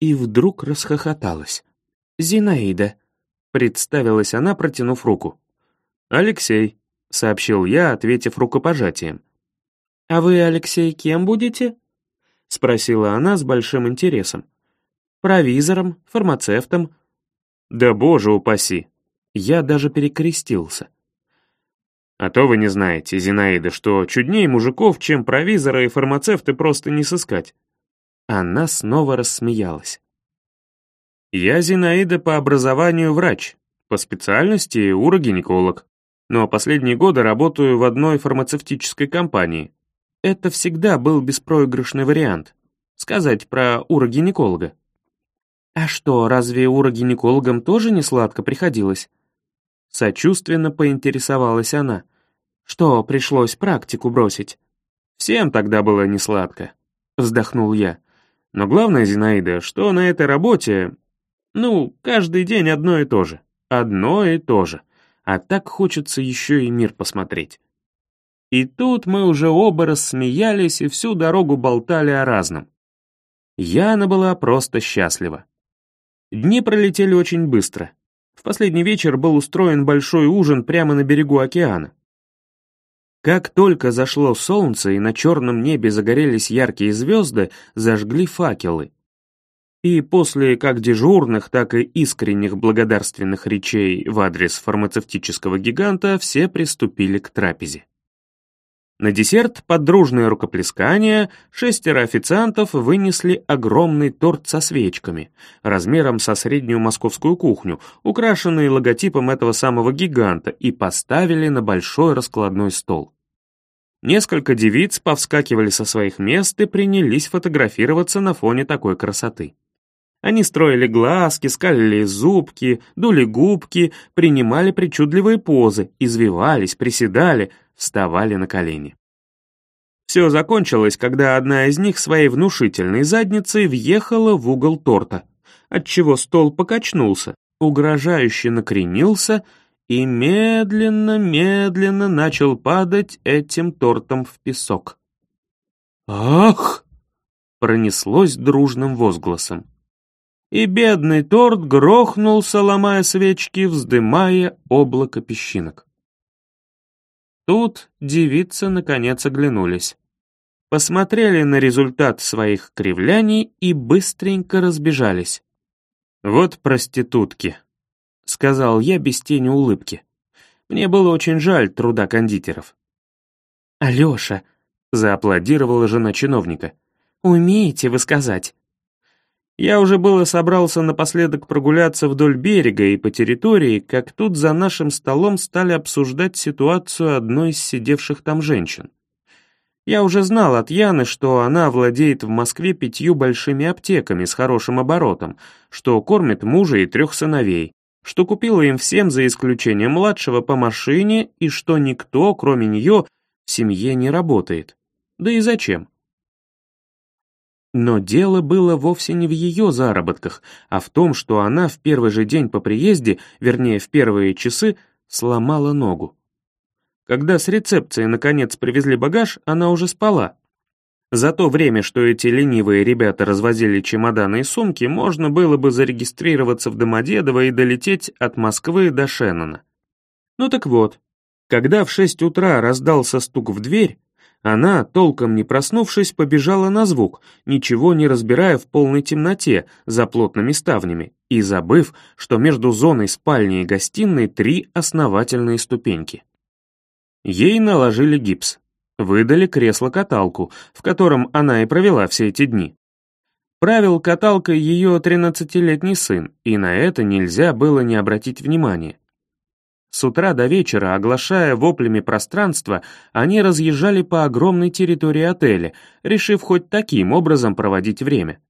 и вдруг расхохоталась. «Зинаида», — представилась она, протянув руку. «Алексей», — сообщил я, ответив рукопожатием. «А вы, Алексей, кем будете?» — спросила она с большим интересом. «Провизором, фармацевтом?» «Да боже упаси!» Я даже перекрестился. «А то вы не знаете, Зинаида, что чуднее мужиков, чем провизора и фармацевты просто не сыскать. Она снова рассмеялась. «Я Зинаида по образованию врач, по специальности урогинеколог, но последние годы работаю в одной фармацевтической компании. Это всегда был беспроигрышный вариант. Сказать про урогинеколога». «А что, разве урогинекологам тоже не сладко приходилось?» Сочувственно поинтересовалась она. «Что, пришлось практику бросить?» «Всем тогда было не сладко», — вздохнул я. Но главное, Зинаида, что на этой работе... Ну, каждый день одно и то же. Одно и то же. А так хочется еще и мир посмотреть. И тут мы уже оба рассмеялись и всю дорогу болтали о разном. Яна была просто счастлива. Дни пролетели очень быстро. В последний вечер был устроен большой ужин прямо на берегу океана. Как только зашло солнце и на черном небе загорелись яркие звезды, зажгли факелы. И после как дежурных, так и искренних благодарственных речей в адрес фармацевтического гиганта все приступили к трапезе. На десерт под дружное рукоплескание шестеро официантов вынесли огромный торт со свечками, размером со среднюю московскую кухню, украшенный логотипом этого самого гиганта, и поставили на большой раскладной стол. Несколько девиц повскакивали со своих мест и принялись фотографироваться на фоне такой красоты. Они строили глазки, скалили зубки, дули губки, принимали причудливые позы, извивались, приседали — вставали на колени. Все закончилось, когда одна из них своей внушительной задницей въехала в угол торта, отчего стол покачнулся, угрожающе накренился и медленно-медленно начал падать этим тортом в песок. «Ах!» — пронеслось дружным возгласом. И бедный торт грохнулся, ломая свечки, вздымая облако песчинок. Тут девицы наконец оглянулись. Посмотрели на результат своих кривляний и быстренько разбежались. «Вот проститутки», — сказал я без тени улыбки. Мне было очень жаль труда кондитеров. «Алёша», — зааплодировала жена чиновника, — «умеете вы сказать?» Я уже было собрался напоследок прогуляться вдоль берега и по территории, как тут за нашим столом стали обсуждать ситуацию одной из сидевших там женщин. Я уже знал от Яны, что она владеет в Москве пятью большими аптеками с хорошим оборотом, что кормит мужа и трех сыновей, что купила им всем за исключением младшего по машине и что никто, кроме нее, в семье не работает. Да и зачем? Но дело было вовсе не в ее заработках, а в том, что она в первый же день по приезде, вернее, в первые часы, сломала ногу. Когда с рецепции наконец привезли багаж, она уже спала. За то время, что эти ленивые ребята развозили чемоданы и сумки, можно было бы зарегистрироваться в Домодедово и долететь от Москвы до Шеннона. Ну так вот, когда в шесть утра раздался стук в дверь, она, толком не проснувшись, побежала на звук, ничего не разбирая в полной темноте за плотными ставнями и забыв, что между зоной спальни и гостиной три основательные ступеньки. Ей наложили гипс, выдали кресло-каталку, в котором она и провела все эти дни. Правил каталкой ее тринадцатилетний сын, и на это нельзя было не обратить внимания. С утра до вечера, оглашая воплями пространство, они разъезжали по огромной территории отеля, решив хоть таким образом проводить время.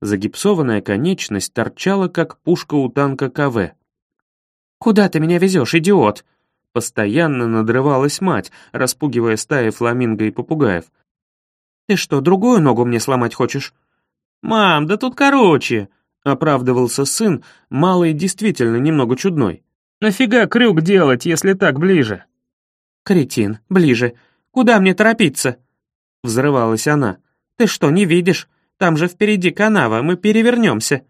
Загипсованная конечность торчала, как пушка у танка КВ. «Куда ты меня везешь, идиот?» Постоянно надрывалась мать, распугивая стаи фламинго и попугаев. «Ты что, другую ногу мне сломать хочешь?» «Мам, да тут короче», — оправдывался сын, малый действительно немного чудной. Нафига крюк делать, если так ближе?» «Кретин, ближе. Куда мне торопиться?» Взрывалась она. «Ты что, не видишь? Там же впереди канава, мы перевернемся».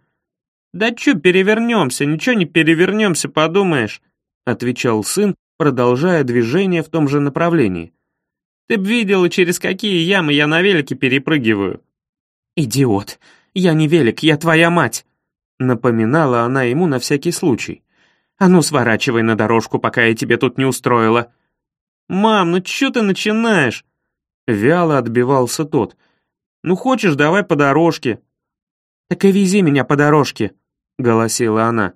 «Да чё перевернемся? Ничего не перевернемся, подумаешь», отвечал сын, продолжая движение в том же направлении. «Ты б видела, через какие ямы я на велике перепрыгиваю». «Идиот! Я не велик, я твоя мать!» Напоминала она ему на всякий случай. «А ну, сворачивай на дорожку, пока я тебе тут не устроила». «Мам, ну чё ты начинаешь?» Вяло отбивался тот. «Ну хочешь, давай по дорожке». «Так и вези меня по дорожке», — голосила она.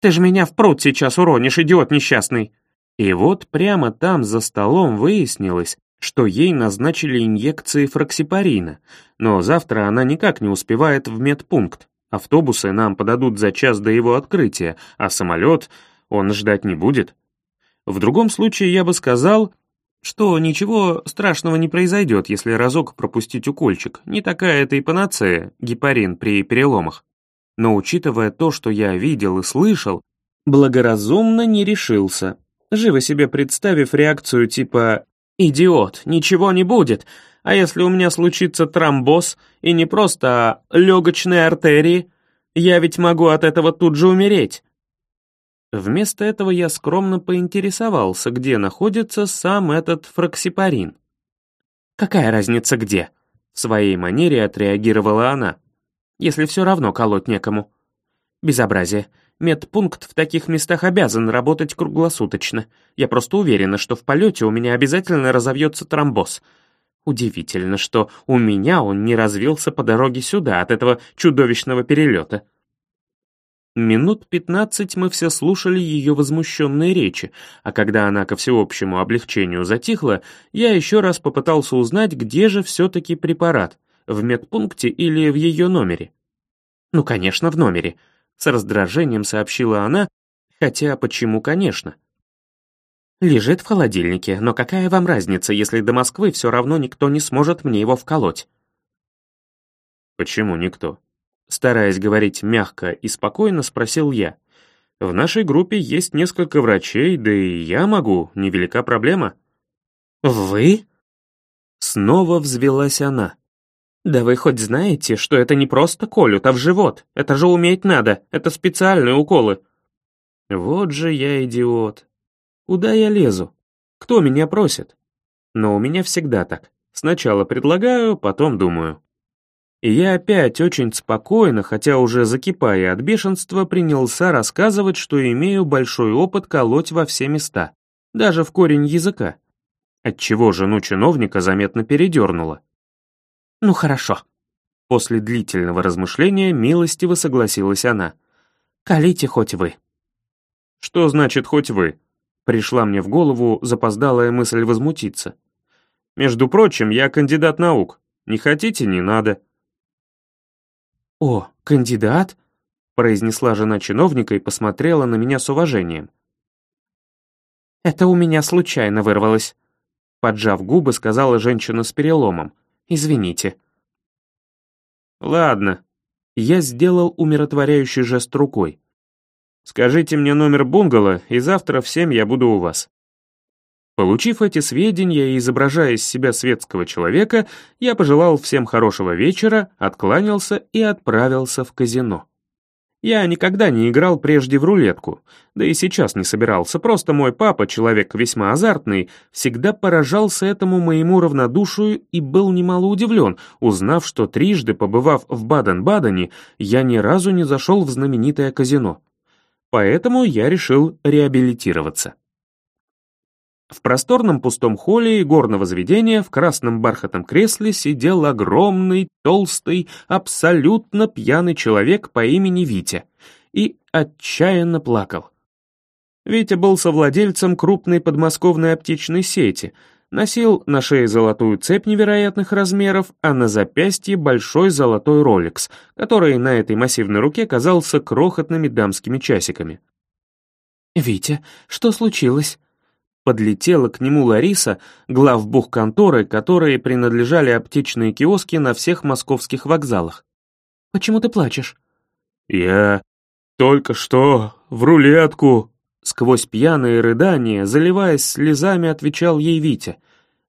«Ты же меня в пруд сейчас уронишь, идиот несчастный». И вот прямо там за столом выяснилось, что ей назначили инъекции фроксипарина, но завтра она никак не успевает в медпункт. Автобусы нам подадут за час до его открытия, а самолет он ждать не будет. В другом случае я бы сказал, что ничего страшного не произойдет, если разок пропустить укольчик. Не такая это и панацея, гепарин при переломах. Но учитывая то, что я видел и слышал, благоразумно не решился. Живо себе представив реакцию типа «Идиот, ничего не будет», а если у меня случится тромбоз, и не просто а легочные артерии, я ведь могу от этого тут же умереть. Вместо этого я скромно поинтересовался, где находится сам этот фроксипарин. «Какая разница где?» В своей манере отреагировала она. «Если все равно колоть некому». «Безобразие. Медпункт в таких местах обязан работать круглосуточно. Я просто уверена, что в полете у меня обязательно разовьется тромбоз. Удивительно, что у меня он не развился по дороге сюда от этого чудовищного перелета. Минут пятнадцать мы все слушали ее возмущенные речи, а когда она ко всеобщему облегчению затихла, я еще раз попытался узнать, где же все-таки препарат, в медпункте или в ее номере. «Ну, конечно, в номере», — с раздражением сообщила она, хотя почему «конечно»? Лежит в холодильнике, но какая вам разница, если до Москвы все равно никто не сможет мне его вколоть? Почему никто? Стараясь говорить мягко и спокойно, спросил я. В нашей группе есть несколько врачей, да и я могу, невелика проблема. Вы? Снова взвелась она. Да вы хоть знаете, что это не просто колют, а в живот. Это же уметь надо, это специальные уколы. Вот же я идиот. Куда я лезу? Кто меня просит? Но у меня всегда так. Сначала предлагаю, потом думаю. И я опять очень спокойно, хотя уже закипая от бешенства, принялся рассказывать, что имею большой опыт колоть во все места, даже в корень языка. Отчего жену чиновника заметно передернуло. «Ну хорошо». После длительного размышления милостиво согласилась она. «Колите хоть вы». «Что значит «хоть вы»?» Пришла мне в голову запоздалая мысль возмутиться. «Между прочим, я кандидат наук. Не хотите — не надо». «О, кандидат?» произнесла жена чиновника и посмотрела на меня с уважением. «Это у меня случайно вырвалось», поджав губы, сказала женщина с переломом. «Извините». «Ладно». Я сделал умиротворяющий жест рукой. «Скажите мне номер бунгало, и завтра в семь я буду у вас». Получив эти сведения и изображая из себя светского человека, я пожелал всем хорошего вечера, откланялся и отправился в казино. Я никогда не играл прежде в рулетку, да и сейчас не собирался, просто мой папа, человек весьма азартный, всегда поражался этому моему равнодушию и был немало удивлен, узнав, что трижды побывав в Баден-Бадене, я ни разу не зашел в знаменитое казино. Поэтому я решил реабилитироваться. В просторном пустом холле горного заведения в красном бархатном кресле сидел огромный, толстый, абсолютно пьяный человек по имени Витя и отчаянно плакал. Витя был совладельцем крупной подмосковной аптечной сети, носил на шее золотую цепь невероятных размеров, а на запястье большой золотой роликс, который на этой массивной руке казался крохотными дамскими часиками. «Витя, что случилось?» Подлетела к нему Лариса, главбух конторы, которые принадлежали аптечные киоски на всех московских вокзалах. «Почему ты плачешь?» «Я только что в рулетку!» Сквозь пьяные рыдания, заливаясь слезами, отвечал ей Витя.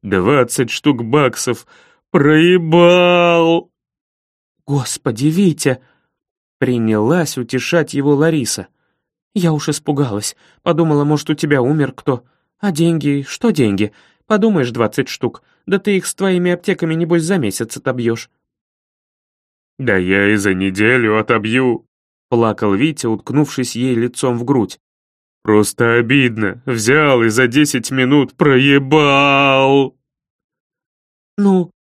«Двадцать штук баксов! Проебал!» «Господи, Витя!» Принялась утешать его Лариса. «Я уж испугалась. Подумала, может, у тебя умер кто. А деньги? Что деньги? Подумаешь, двадцать штук. Да ты их с твоими аптеками, небось, за месяц отобьешь». «Да я и за неделю отобью», — плакал Витя, уткнувшись ей лицом в грудь. «Просто обидно. Взял и за десять минут проебал!» «Ну,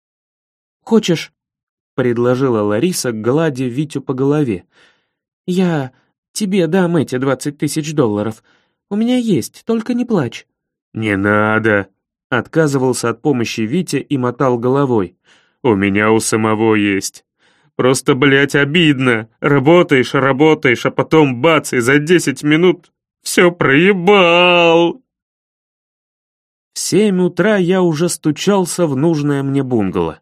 хочешь?» — предложила Лариса, гладя Витю по голове. «Я тебе дам эти двадцать тысяч долларов. У меня есть, только не плачь». «Не надо!» — отказывался от помощи Витя и мотал головой. «У меня у самого есть. Просто, блядь, обидно. Работаешь, работаешь, а потом бац, и за десять минут все проебал!» В семь утра я уже стучался в нужное мне бунгало.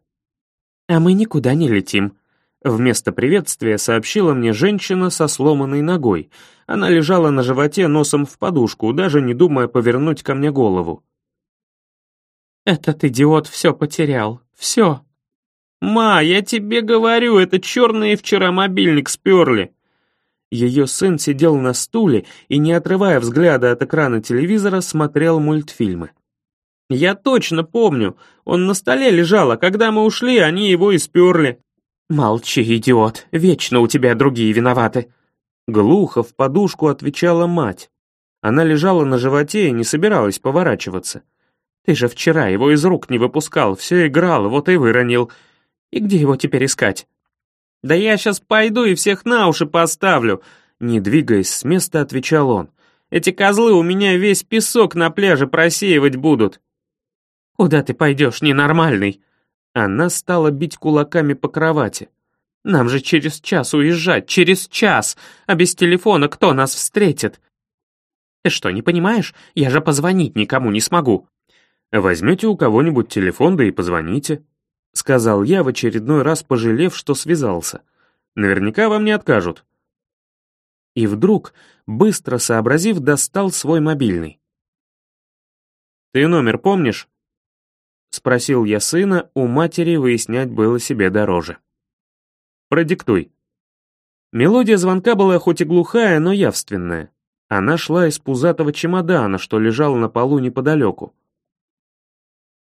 «А мы никуда не летим», Вместо приветствия сообщила мне женщина со сломанной ногой. Она лежала на животе носом в подушку, даже не думая повернуть ко мне голову. «Этот идиот все потерял. Все». «Ма, я тебе говорю, это черные вчера мобильник сперли». Ее сын сидел на стуле и, не отрывая взгляда от экрана телевизора, смотрел мультфильмы. «Я точно помню. Он на столе лежал, а когда мы ушли, они его и сперли». «Молчи, идиот, вечно у тебя другие виноваты!» Глухо в подушку отвечала мать. Она лежала на животе и не собиралась поворачиваться. «Ты же вчера его из рук не выпускал, все играл, вот и выронил. И где его теперь искать?» «Да я сейчас пойду и всех на уши поставлю!» Не двигаясь с места, отвечал он. «Эти козлы у меня весь песок на пляже просеивать будут!» «Куда ты пойдешь, ненормальный?» Она стала бить кулаками по кровати. «Нам же через час уезжать, через час! А без телефона кто нас встретит?» «Ты что, не понимаешь? Я же позвонить никому не смогу!» «Возьмете у кого-нибудь телефон, да и позвоните», — сказал я, в очередной раз пожалев, что связался. «Наверняка вам не откажут». И вдруг, быстро сообразив, достал свой мобильный. «Ты номер помнишь?» — спросил я сына, у матери выяснять было себе дороже. «Продиктуй». Мелодия звонка была хоть и глухая, но явственная. Она шла из пузатого чемодана, что лежал на полу неподалеку.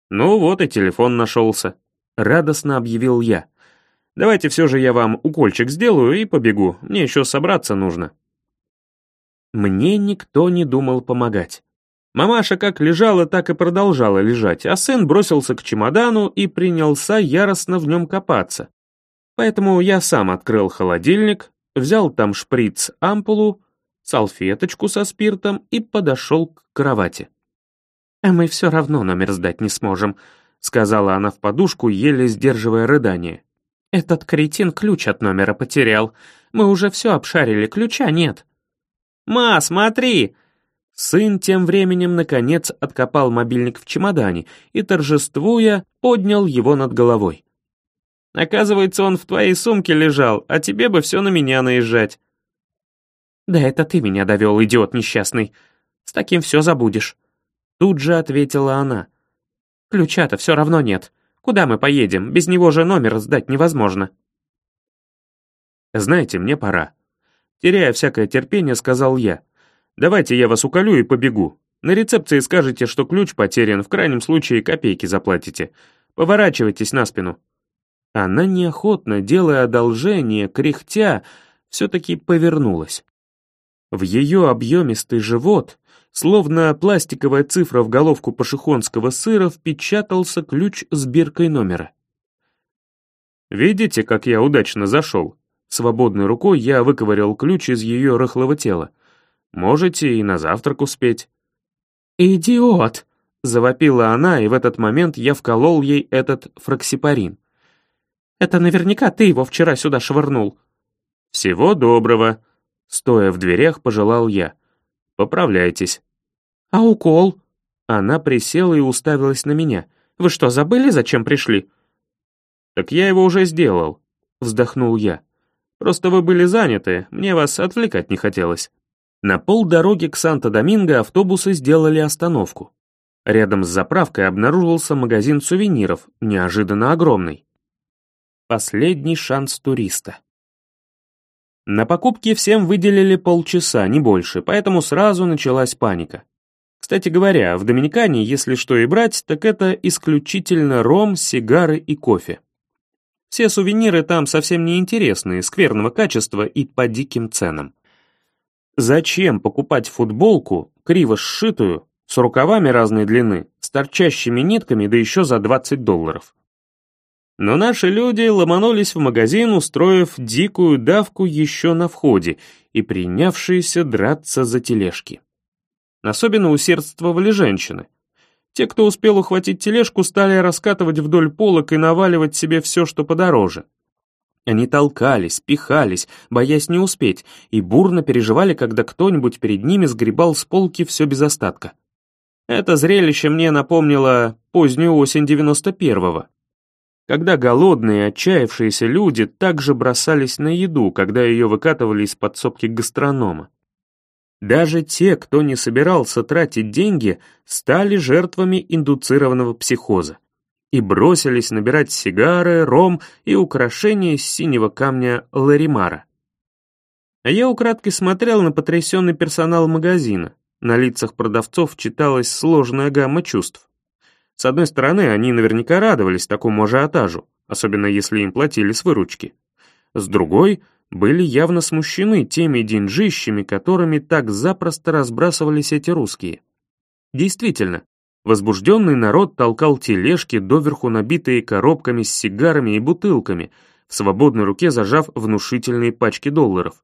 «Ну вот и телефон нашелся», — радостно объявил я. «Давайте все же я вам укольчик сделаю и побегу, мне еще собраться нужно». Мне никто не думал помогать. Мамаша как лежала, так и продолжала лежать, а сын бросился к чемодану и принялся яростно в нем копаться. Поэтому я сам открыл холодильник, взял там шприц-ампулу, салфеточку со спиртом и подошел к кровати. «А мы все равно номер сдать не сможем», — сказала она в подушку, еле сдерживая рыдание. «Этот кретин ключ от номера потерял. Мы уже все обшарили, ключа нет». «Ма, смотри!» Сын тем временем, наконец, откопал мобильник в чемодане и, торжествуя, поднял его над головой. «Оказывается, он в твоей сумке лежал, а тебе бы все на меня наезжать». «Да это ты меня довел, идиот несчастный. С таким все забудешь». Тут же ответила она. «Ключа-то все равно нет. Куда мы поедем? Без него же номер сдать невозможно». «Знаете, мне пора». Теряя всякое терпение, сказал я. «Давайте я вас уколю и побегу. На рецепции скажете, что ключ потерян, в крайнем случае копейки заплатите. Поворачивайтесь на спину». Она неохотно, делая одолжение, кряхтя, все-таки повернулась. В ее объемистый живот Словно пластиковая цифра в головку пашихонского сыра впечатался ключ с биркой номера. «Видите, как я удачно зашел?» Свободной рукой я выковырял ключ из ее рыхлого тела. «Можете и на завтрак успеть». «Идиот!» — завопила она, и в этот момент я вколол ей этот фраксипарин. «Это наверняка ты его вчера сюда швырнул». «Всего доброго!» — стоя в дверях, пожелал я. Поправляйтесь». «А укол?» Она присела и уставилась на меня. «Вы что, забыли, зачем пришли?» «Так я его уже сделал», — вздохнул я. «Просто вы были заняты, мне вас отвлекать не хотелось». На полдороги к Санто-Доминго автобусы сделали остановку. Рядом с заправкой обнаружился магазин сувениров, неожиданно огромный. Последний шанс туриста. На покупки всем выделили полчаса, не больше, поэтому сразу началась паника. Кстати говоря, в Доминикане, если что и брать, так это исключительно ром, сигары и кофе. Все сувениры там совсем не интересные, скверного качества и по диким ценам. Зачем покупать футболку, криво сшитую, с рукавами разной длины, с торчащими нитками, да еще за 20 долларов? Но наши люди ломанулись в магазин, устроив дикую давку еще на входе и принявшиеся драться за тележки. Особенно усердствовали женщины. Те, кто успел ухватить тележку, стали раскатывать вдоль полок и наваливать себе все, что подороже. Они толкались, пихались, боясь не успеть, и бурно переживали, когда кто-нибудь перед ними сгребал с полки все без остатка. Это зрелище мне напомнило позднюю осень девяносто первого когда голодные, отчаявшиеся люди также бросались на еду, когда ее выкатывали из подсобки гастронома. Даже те, кто не собирался тратить деньги, стали жертвами индуцированного психоза и бросились набирать сигары, ром и украшения из синего камня Ларимара. А я украдкой смотрел на потрясенный персонал магазина. На лицах продавцов читалась сложная гамма чувств. С одной стороны, они наверняка радовались такому ажиотажу, особенно если им платили с выручки. С другой, были явно смущены теми деньжищами, которыми так запросто разбрасывались эти русские. Действительно, возбужденный народ толкал тележки, доверху набитые коробками с сигарами и бутылками, в свободной руке зажав внушительные пачки долларов.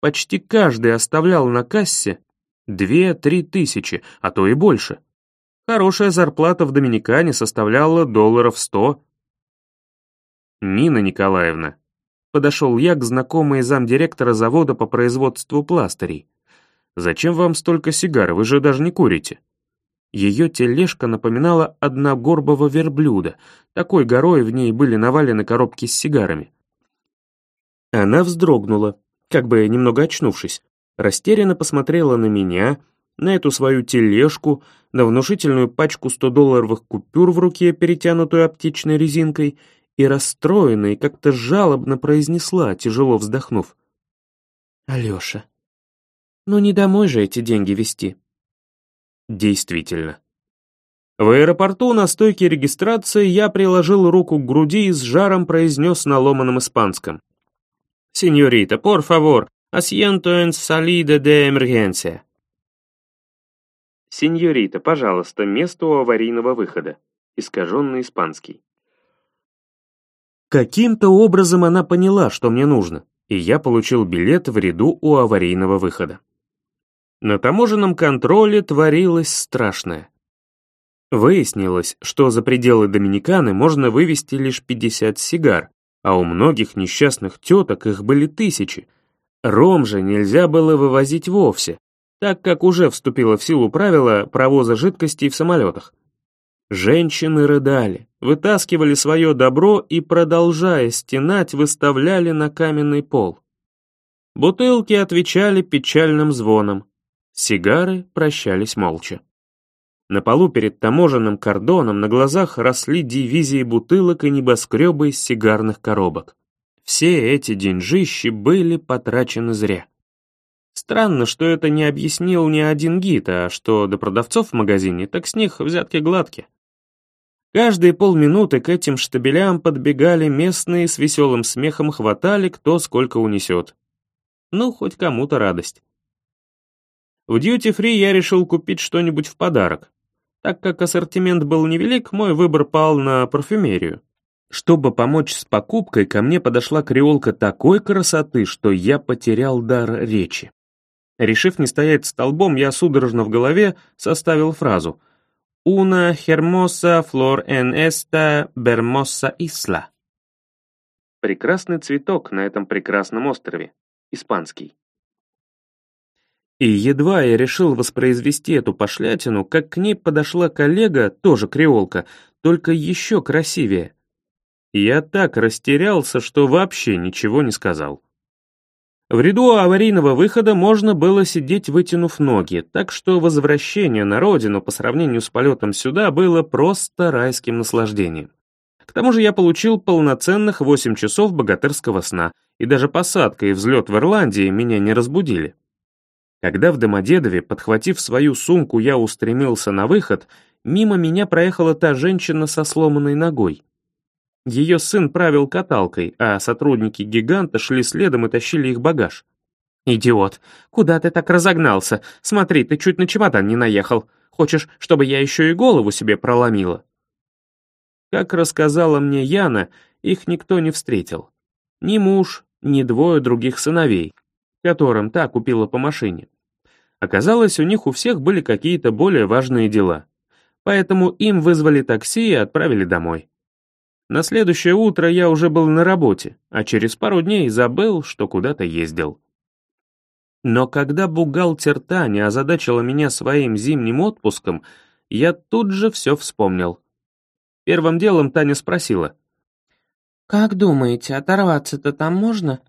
Почти каждый оставлял на кассе две-три тысячи, а то и больше. Хорошая зарплата в Доминикане составляла долларов сто. «Нина Николаевна», — подошел я к знакомой замдиректора завода по производству пластырей. «Зачем вам столько сигар, вы же даже не курите». Ее тележка напоминала одногорбого верблюда, такой горой в ней были навалены коробки с сигарами. Она вздрогнула, как бы немного очнувшись, растерянно посмотрела на меня — на эту свою тележку, на внушительную пачку 100-долларовых купюр в руке, перетянутую аптечной резинкой, и расстроена, и как-то жалобно произнесла, тяжело вздохнув. «Алеша, ну не домой же эти деньги вести». Действительно. В аэропорту на стойке регистрации я приложил руку к груди и с жаром произнес на ломаном испанском. «Сеньорита, por favor, asiento en salida de emergencia». «Сеньорита, пожалуйста, место у аварийного выхода». Искаженный испанский. Каким-то образом она поняла, что мне нужно, и я получил билет в ряду у аварийного выхода. На таможенном контроле творилось страшное. Выяснилось, что за пределы Доминиканы можно вывести лишь 50 сигар, а у многих несчастных теток их были тысячи. Ром же нельзя было вывозить вовсе, так как уже вступило в силу правило провоза жидкостей в самолетах. Женщины рыдали, вытаскивали свое добро и, продолжая стенать, выставляли на каменный пол. Бутылки отвечали печальным звоном, сигары прощались молча. На полу перед таможенным кордоном на глазах росли дивизии бутылок и небоскребы из сигарных коробок. Все эти деньжищи были потрачены зря. Странно, что это не объяснил ни один гид, а что до продавцов в магазине, так с них взятки гладкие. Каждые полминуты к этим штабелям подбегали местные с веселым смехом хватали, кто сколько унесет. Ну, хоть кому-то радость. В дьюти-фри я решил купить что-нибудь в подарок. Так как ассортимент был невелик, мой выбор пал на парфюмерию. Чтобы помочь с покупкой, ко мне подошла креолка такой красоты, что я потерял дар речи. Решив не стоять столбом, я судорожно в голове составил фразу «Una hermosa flor en esta hermosa isla». Прекрасный цветок на этом прекрасном острове. Испанский. И едва я решил воспроизвести эту пошлятину, как к ней подошла коллега, тоже креолка, только еще красивее. Я так растерялся, что вообще ничего не сказал. В ряду аварийного выхода можно было сидеть, вытянув ноги, так что возвращение на родину по сравнению с полетом сюда было просто райским наслаждением. К тому же я получил полноценных 8 часов богатырского сна, и даже посадка и взлет в Ирландии меня не разбудили. Когда в Домодедове, подхватив свою сумку, я устремился на выход, мимо меня проехала та женщина со сломанной ногой. Ее сын правил каталкой, а сотрудники гиганта шли следом и тащили их багаж. «Идиот! Куда ты так разогнался? Смотри, ты чуть на чемодан не наехал. Хочешь, чтобы я еще и голову себе проломила?» Как рассказала мне Яна, их никто не встретил. Ни муж, ни двое других сыновей, которым та купила по машине. Оказалось, у них у всех были какие-то более важные дела. Поэтому им вызвали такси и отправили домой. На следующее утро я уже был на работе, а через пару дней забыл, что куда-то ездил. Но когда бухгалтер Таня озадачила меня своим зимним отпуском, я тут же все вспомнил. Первым делом Таня спросила. «Как думаете, оторваться-то там можно?»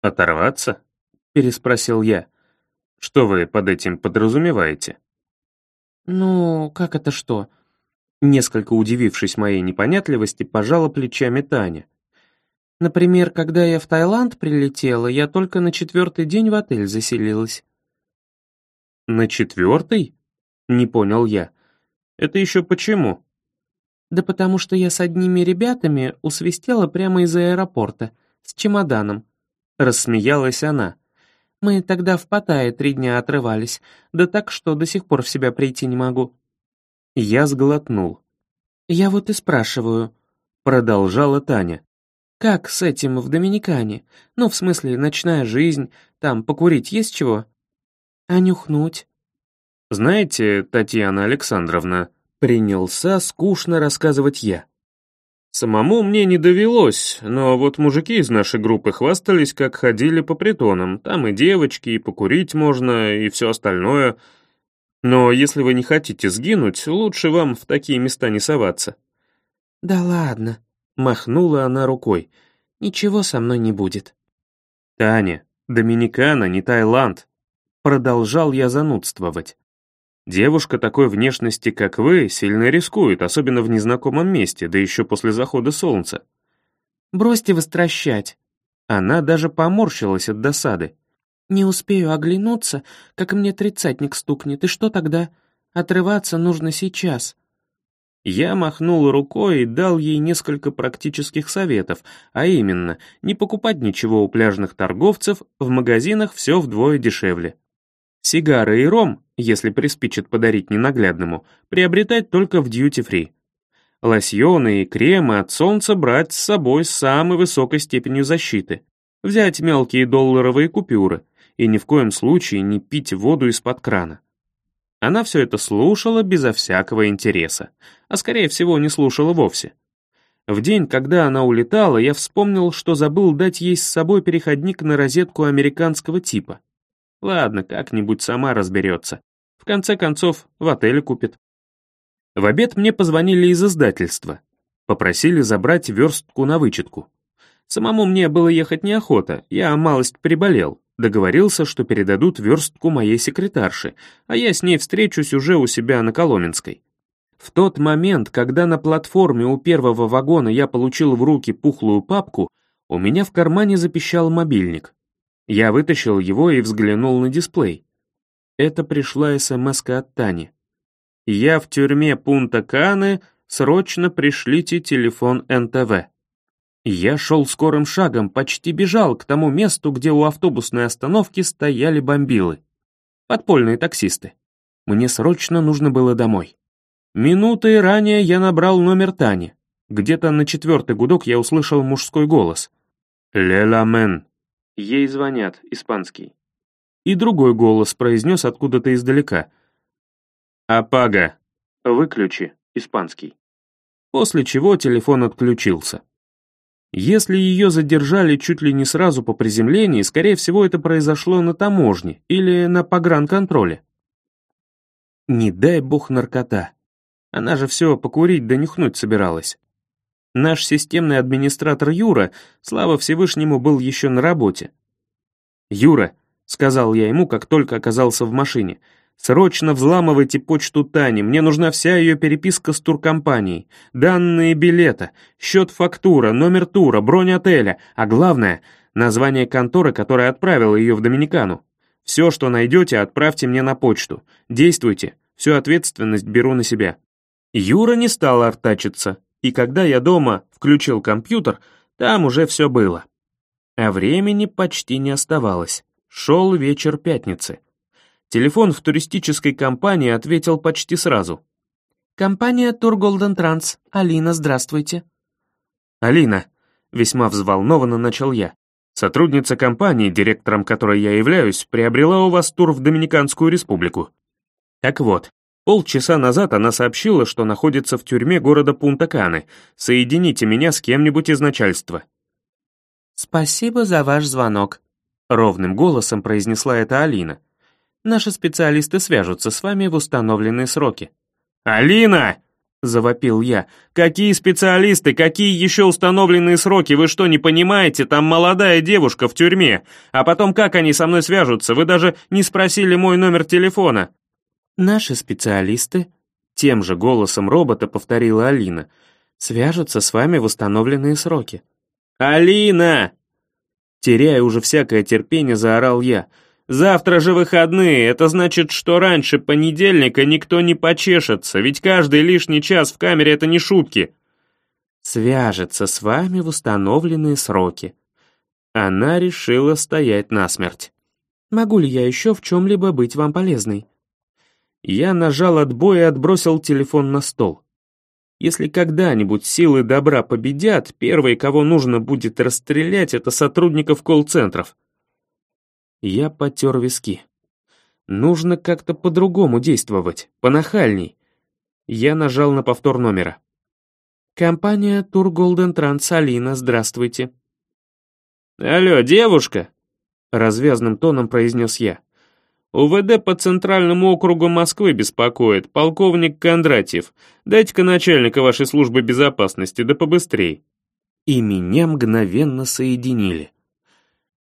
«Оторваться?» — переспросил я. Что вы под этим подразумеваете? Ну, как это что? Несколько удивившись моей непонятливости, пожала плечами Таня. Например, когда я в Таиланд прилетела, я только на четвертый день в отель заселилась. На четвертый? Не понял я. Это еще почему? Да потому что я с одними ребятами усвистела прямо из аэропорта, с чемоданом. Рассмеялась она. Мы тогда в Паттайе три дня отрывались, да так, что до сих пор в себя прийти не могу». Я сглотнул. «Я вот и спрашиваю», — продолжала Таня. «Как с этим в Доминикане? Ну, в смысле, ночная жизнь, там покурить есть чего?» «А нюхнуть?» «Знаете, Татьяна Александровна», — принялся скучно рассказывать я. Самому мне не довелось, но вот мужики из нашей группы хвастались, как ходили по притонам. Там и девочки, и покурить можно, и все остальное. Но если вы не хотите сгинуть, лучше вам в такие места не соваться». «Да ладно», — махнула она рукой. «Ничего со мной не будет». «Таня, Доминикана, не Таиланд». Продолжал я занудствовать. Девушка такой внешности, как вы, сильно рискует, особенно в незнакомом месте, да еще после захода солнца. Бросьте востращать. Она даже поморщилась от досады. Не успею оглянуться, как мне тридцатник стукнет, и что тогда? Отрываться нужно сейчас». Я махнул рукой и дал ей несколько практических советов, а именно, не покупать ничего у пляжных торговцев, в магазинах все вдвое дешевле. Сигары и ром, если приспичит подарить ненаглядному, приобретать только в дьюти-фри. Лосьоны и кремы от солнца брать с собой с самой высокой степенью защиты. Взять мелкие долларовые купюры и ни в коем случае не пить воду из-под крана. Она все это слушала безо всякого интереса, а скорее всего не слушала вовсе. В день, когда она улетала, я вспомнил, что забыл дать ей с собой переходник на розетку американского типа. Ладно, как-нибудь сама разберется. В конце концов, в отеле купит. В обед мне позвонили из издательства. Попросили забрать верстку на вычетку. Самому мне было ехать неохота, я малость приболел. Договорился, что передадут верстку моей секретарше, а я с ней встречусь уже у себя на Коломенской. В тот момент, когда на платформе у первого вагона я получил в руки пухлую папку, у меня в кармане запищал мобильник. Я вытащил его и взглянул на дисплей. Это пришла смс от Тани. «Я в тюрьме Пунта Каны, срочно пришлите телефон НТВ». Я шел скорым шагом, почти бежал к тому месту, где у автобусной остановки стояли бомбилы. Подпольные таксисты. Мне срочно нужно было домой. Минуты ранее я набрал номер Тани. Где-то на четвертый гудок я услышал мужской голос. «Леламен». Ей звонят, испанский. И другой голос произнес откуда-то издалека. «Апага». «Выключи», испанский. После чего телефон отключился. Если ее задержали чуть ли не сразу по приземлении, скорее всего, это произошло на таможне или на погранконтроле. Не дай бог наркота. Она же все покурить да нюхнуть собиралась. Наш системный администратор Юра, слава Всевышнему, был еще на работе. «Юра», — сказал я ему, как только оказался в машине, — Срочно взламывайте почту Тани, мне нужна вся ее переписка с туркомпанией, данные билета, счет фактура, номер тура, бронь отеля, а главное — название конторы, которая отправила ее в Доминикану. Все, что найдете, отправьте мне на почту. Действуйте, всю ответственность беру на себя». Юра не стал артачиться, и когда я дома включил компьютер, там уже все было. А времени почти не оставалось. Шел вечер пятницы. Телефон в туристической компании ответил почти сразу. «Компания Тур Голден Транс. Алина, здравствуйте». «Алина», — весьма взволнованно начал я. «Сотрудница компании, директором которой я являюсь, приобрела у вас тур в Доминиканскую республику. Так вот, полчаса назад она сообщила, что находится в тюрьме города Пунта-Каны. Соедините меня с кем-нибудь из начальства». «Спасибо за ваш звонок», — ровным голосом произнесла это Алина. Наши специалисты свяжутся с вами в установленные сроки». «Алина!» — завопил я. «Какие специалисты, какие еще установленные сроки? Вы что, не понимаете? Там молодая девушка в тюрьме. А потом как они со мной свяжутся? Вы даже не спросили мой номер телефона». «Наши специалисты», — тем же голосом робота повторила Алина, «свяжутся с вами в установленные сроки». «Алина!» Теряя уже всякое терпение, заорал я — Завтра же выходные, это значит, что раньше понедельника никто не почешется, ведь каждый лишний час в камере — это не шутки. Свяжется с вами в установленные сроки. Она решила стоять насмерть. Могу ли я еще в чем-либо быть вам полезной? Я нажал отбой и отбросил телефон на стол. Если когда-нибудь силы добра победят, первые, кого нужно будет расстрелять, это сотрудников колл-центров. Я потер виски. Нужно как-то по-другому действовать, понахальней. Я нажал на повтор номера. «Компания Тур Голден Транс Алина, здравствуйте». «Алло, девушка!» — развязным тоном произнес я. УВД по Центральному округу Москвы беспокоит, полковник Кондратьев. Дайте-ка начальника вашей службы безопасности, да побыстрей». И меня мгновенно соединили.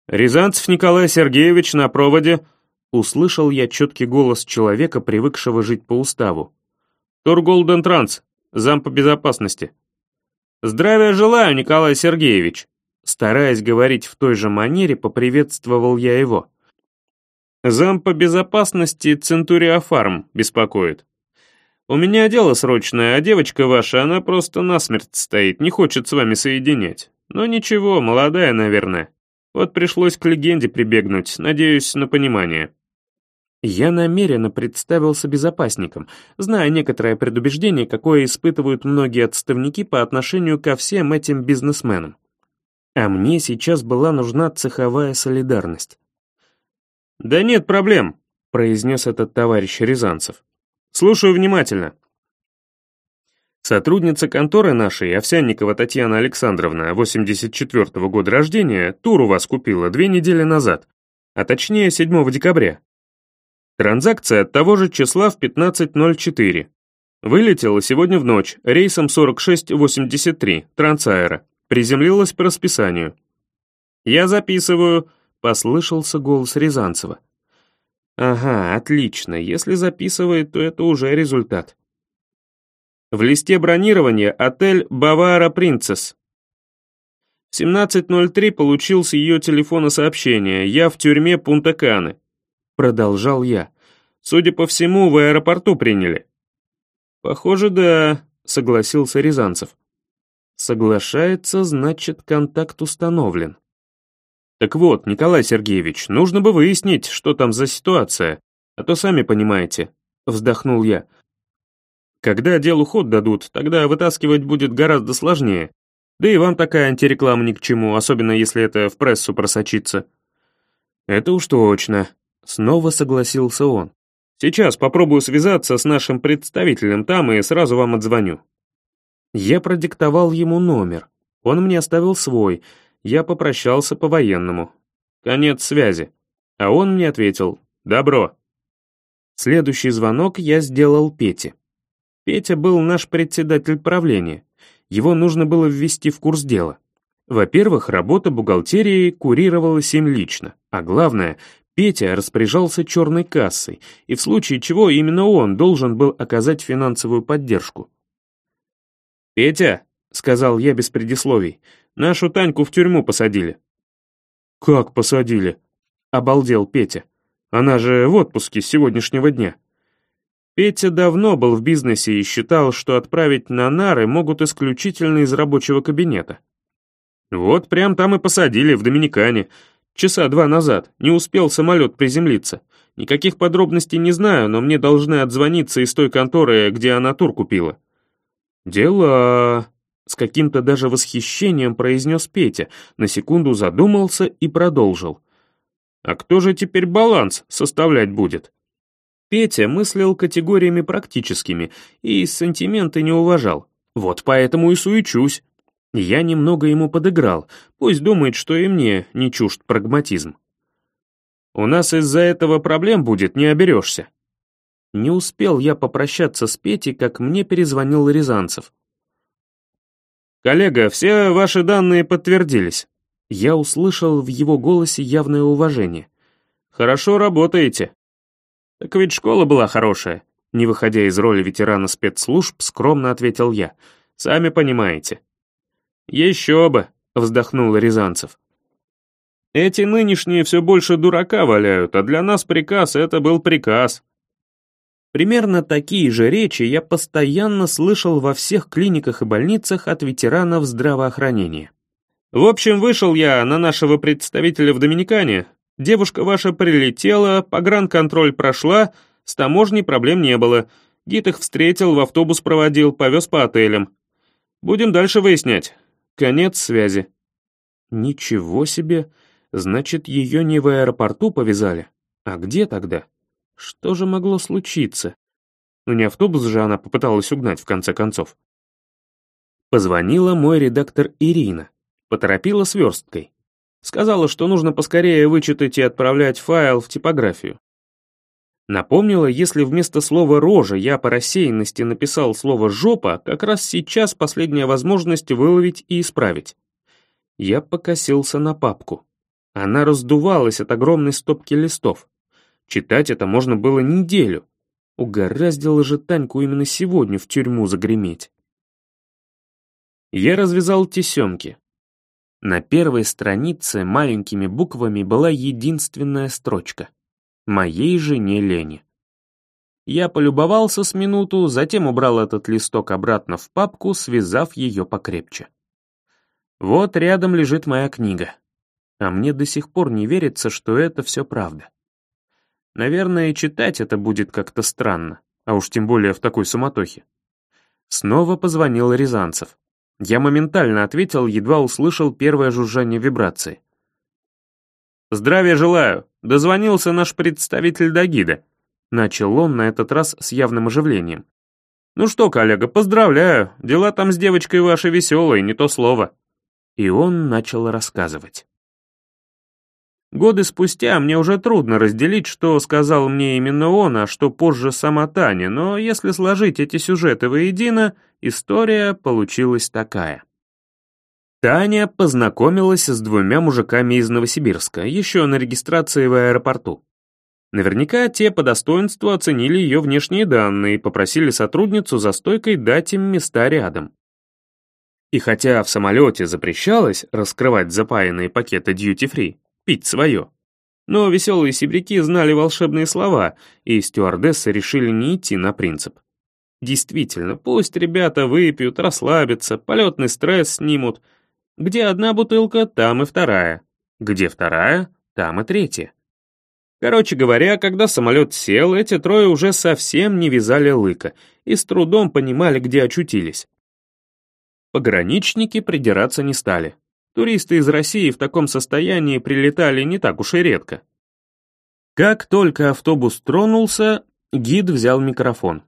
«Рязанцев Николай Сергеевич на проводе», — услышал я четкий голос человека, привыкшего жить по уставу. «Тур Голден Транс, зам по безопасности». «Здравия желаю, Николай Сергеевич», стараясь говорить в той же манере, поприветствовал я его. «Зам по безопасности Центуриа Фарм беспокоит». «У меня дело срочное, а девочка ваша, она просто насмерть стоит, не хочет с вами соединять. Но ничего, молодая, наверное. Вот пришлось к легенде прибегнуть, надеюсь на понимание». Я намеренно представился безопасником, зная некоторое предубеждение, какое испытывают многие отставники по отношению ко всем этим бизнесменам. А мне сейчас была нужна цеховая солидарность. «Да нет проблем», — произнес этот товарищ Рязанцев. «Слушаю внимательно». Сотрудница конторы нашей, Овсянникова Татьяна Александровна, 84-го года рождения, тур у вас купила две недели назад, а точнее 7 декабря. Транзакция от того же числа в 15.04. Вылетела сегодня в ночь, рейсом 4683, Трансаэро. Приземлилась по расписанию. «Я записываю», — послышался голос Рязанцева. «Ага, отлично. Если записывает, то это уже результат». В листе бронирования отель «Бавара Принцесс». В 17.03 получил с ее телефона сообщение «Я в тюрьме Пунта-Каны». Продолжал я. «Судя по всему, в аэропорту приняли». «Похоже, да», — согласился Рязанцев. «Соглашается, значит, контакт установлен». «Так вот, Николай Сергеевич, нужно бы выяснить, что там за ситуация, а то сами понимаете», — вздохнул я. Когда делу ход дадут, тогда вытаскивать будет гораздо сложнее. Да и вам такая антиреклама ни к чему, особенно если это в прессу просочится». «Это уж точно», — снова согласился он. «Сейчас попробую связаться с нашим представителем там и сразу вам отзвоню». Я продиктовал ему номер. Он мне оставил свой. Я попрощался по-военному. Конец связи. А он мне ответил «Добро». Следующий звонок я сделал Пете. Петя был наш председатель правления. Его нужно было ввести в курс дела. Во-первых, работа бухгалтерии курировалась им лично, а главное, Петя распоряжался черной кассой, и в случае чего именно он должен был оказать финансовую поддержку. «Петя», — сказал я без предисловий, — «нашу Таньку в тюрьму посадили». «Как посадили?» — обалдел Петя. «Она же в отпуске с сегодняшнего дня». Петя давно был в бизнесе и считал, что отправить на нары могут исключительно из рабочего кабинета. Вот прям там и посадили, в Доминикане. Часа два назад. Не успел самолет приземлиться. Никаких подробностей не знаю, но мне должны отзвониться из той конторы, где она тур купила. «Дела...» — с каким-то даже восхищением произнес Петя, на секунду задумался и продолжил. «А кто же теперь баланс составлять будет?» Петя мыслил категориями практическими и сантименты не уважал. Вот поэтому и суечусь. Я немного ему подыграл, пусть думает, что и мне не чужд прагматизм. У нас из-за этого проблем будет, не оберешься. Не успел я попрощаться с Петей, как мне перезвонил Рязанцев. «Коллега, все ваши данные подтвердились». Я услышал в его голосе явное уважение. «Хорошо работаете. «Так ведь школа была хорошая», — не выходя из роли ветерана спецслужб, скромно ответил я. «Сами понимаете». «Еще бы», — вздохнул Рязанцев. «Эти нынешние все больше дурака валяют, а для нас приказ — это был приказ». Примерно такие же речи я постоянно слышал во всех клиниках и больницах от ветеранов здравоохранения. В общем, вышел я на нашего представителя в Доминикане, Девушка ваша прилетела, погранконтроль прошла, с таможней проблем не было. Гид их встретил, в автобус проводил, повез по отелям. Будем дальше выяснять. Конец связи». «Ничего себе! Значит, ее не в аэропорту повязали? А где тогда? Что же могло случиться? Ну не автобус же она попыталась угнать в конце концов». Позвонила мой редактор Ирина. Поторопила сверсткой. Сказала, что нужно поскорее вычитать и отправлять файл в типографию. Напомнила, если вместо слова «рожа» я по рассеянности написал слово «жопа», как раз сейчас последняя возможность выловить и исправить. Я покосился на папку. Она раздувалась от огромной стопки листов. Читать это можно было неделю. Угораздило же Таньку именно сегодня в тюрьму загреметь. Я развязал тесемки, на первой странице маленькими буквами была единственная строчка. «Моей жене Лене». Я полюбовался с минуту, затем убрал этот листок обратно в папку, связав ее покрепче. Вот рядом лежит моя книга. А мне до сих пор не верится, что это все правда. Наверное, читать это будет как-то странно, а уж тем более в такой суматохе. Снова позвонил Рязанцев. Я моментально ответил, едва услышал первое жужжание вибрации. «Здравия желаю! Дозвонился наш представитель Дагида», Начал он на этот раз с явным оживлением. «Ну что, коллега, поздравляю, дела там с девочкой вашей веселые, не то слово». И он начал рассказывать. Годы спустя мне уже трудно разделить, что сказал мне именно он, а что позже сама Таня, но если сложить эти сюжеты воедино, история получилась такая. Таня познакомилась с двумя мужиками из Новосибирска, еще на регистрации в аэропорту. Наверняка те по достоинству оценили ее внешние данные и попросили сотрудницу за стойкой дать им места рядом. И хотя в самолете запрещалось раскрывать запаянные пакеты дьюти-фри, пить свое, но веселые сибряки знали волшебные слова, и стюардессы решили не идти на принцип. Действительно, пусть ребята выпьют, расслабятся, полетный стресс снимут. Где одна бутылка, там и вторая. Где вторая, там и третья. Короче говоря, когда самолет сел, эти трое уже совсем не вязали лыка и с трудом понимали, где очутились. Пограничники придираться не стали. Туристы из России в таком состоянии прилетали не так уж и редко. Как только автобус тронулся, гид взял микрофон.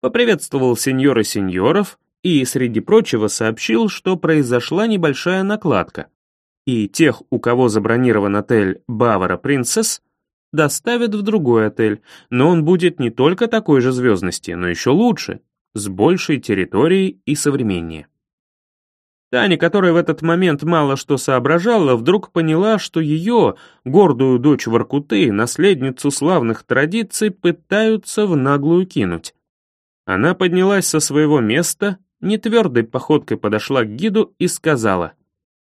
Поприветствовал сеньора сеньоров и, среди прочего, сообщил, что произошла небольшая накладка. И тех, у кого забронирован отель «Бавара Принцесс», доставят в другой отель, но он будет не только такой же звездности, но еще лучше, с большей территорией и современнее. Таня, которая в этот момент мало что соображала, вдруг поняла, что ее, гордую дочь Воркуты, наследницу славных традиций, пытаются в наглую кинуть. Она поднялась со своего места, нетвердой походкой подошла к гиду и сказала,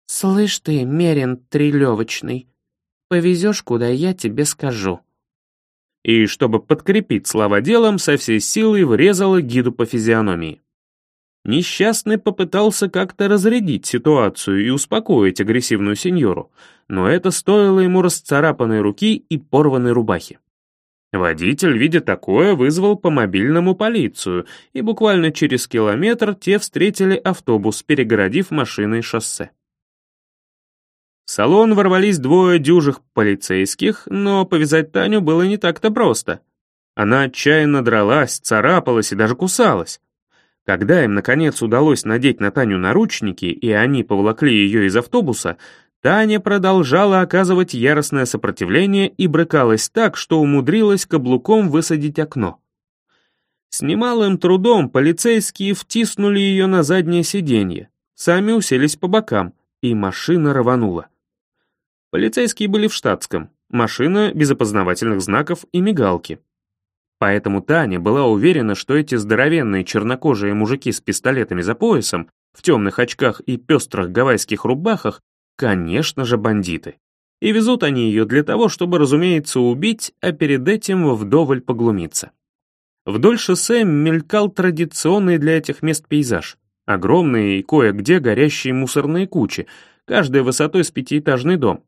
«Слышь ты, Мерин трелевочный, Повезешь, куда я тебе скажу». И, чтобы подкрепить слова делом, со всей силы врезала гиду по физиономии. Несчастный попытался как-то разрядить ситуацию и успокоить агрессивную сеньору, но это стоило ему расцарапанной руки и порванной рубахи. Водитель, видя такое, вызвал по мобильному полицию, и буквально через километр те встретили автобус, перегородив машиной шоссе. В салон ворвались двое дюжих полицейских, но повязать Таню было не так-то просто. Она отчаянно дралась, царапалась и даже кусалась. Когда им, наконец, удалось надеть на Таню наручники, и они поволокли ее из автобуса, Таня продолжала оказывать яростное сопротивление и брыкалась так, что умудрилась каблуком высадить окно. С немалым трудом полицейские втиснули ее на заднее сиденье, сами уселись по бокам, и машина рванула. Полицейские были в штатском, машина без опознавательных знаков и мигалки. Поэтому Таня была уверена, что эти здоровенные чернокожие мужики с пистолетами за поясом, в темных очках и пестрых гавайских рубахах, конечно же, бандиты. И везут они ее для того, чтобы, разумеется, убить, а перед этим вдоволь поглумиться. Вдоль шоссе мелькал традиционный для этих мест пейзаж. Огромные и кое-где горящие мусорные кучи, каждая высотой с пятиэтажный дом.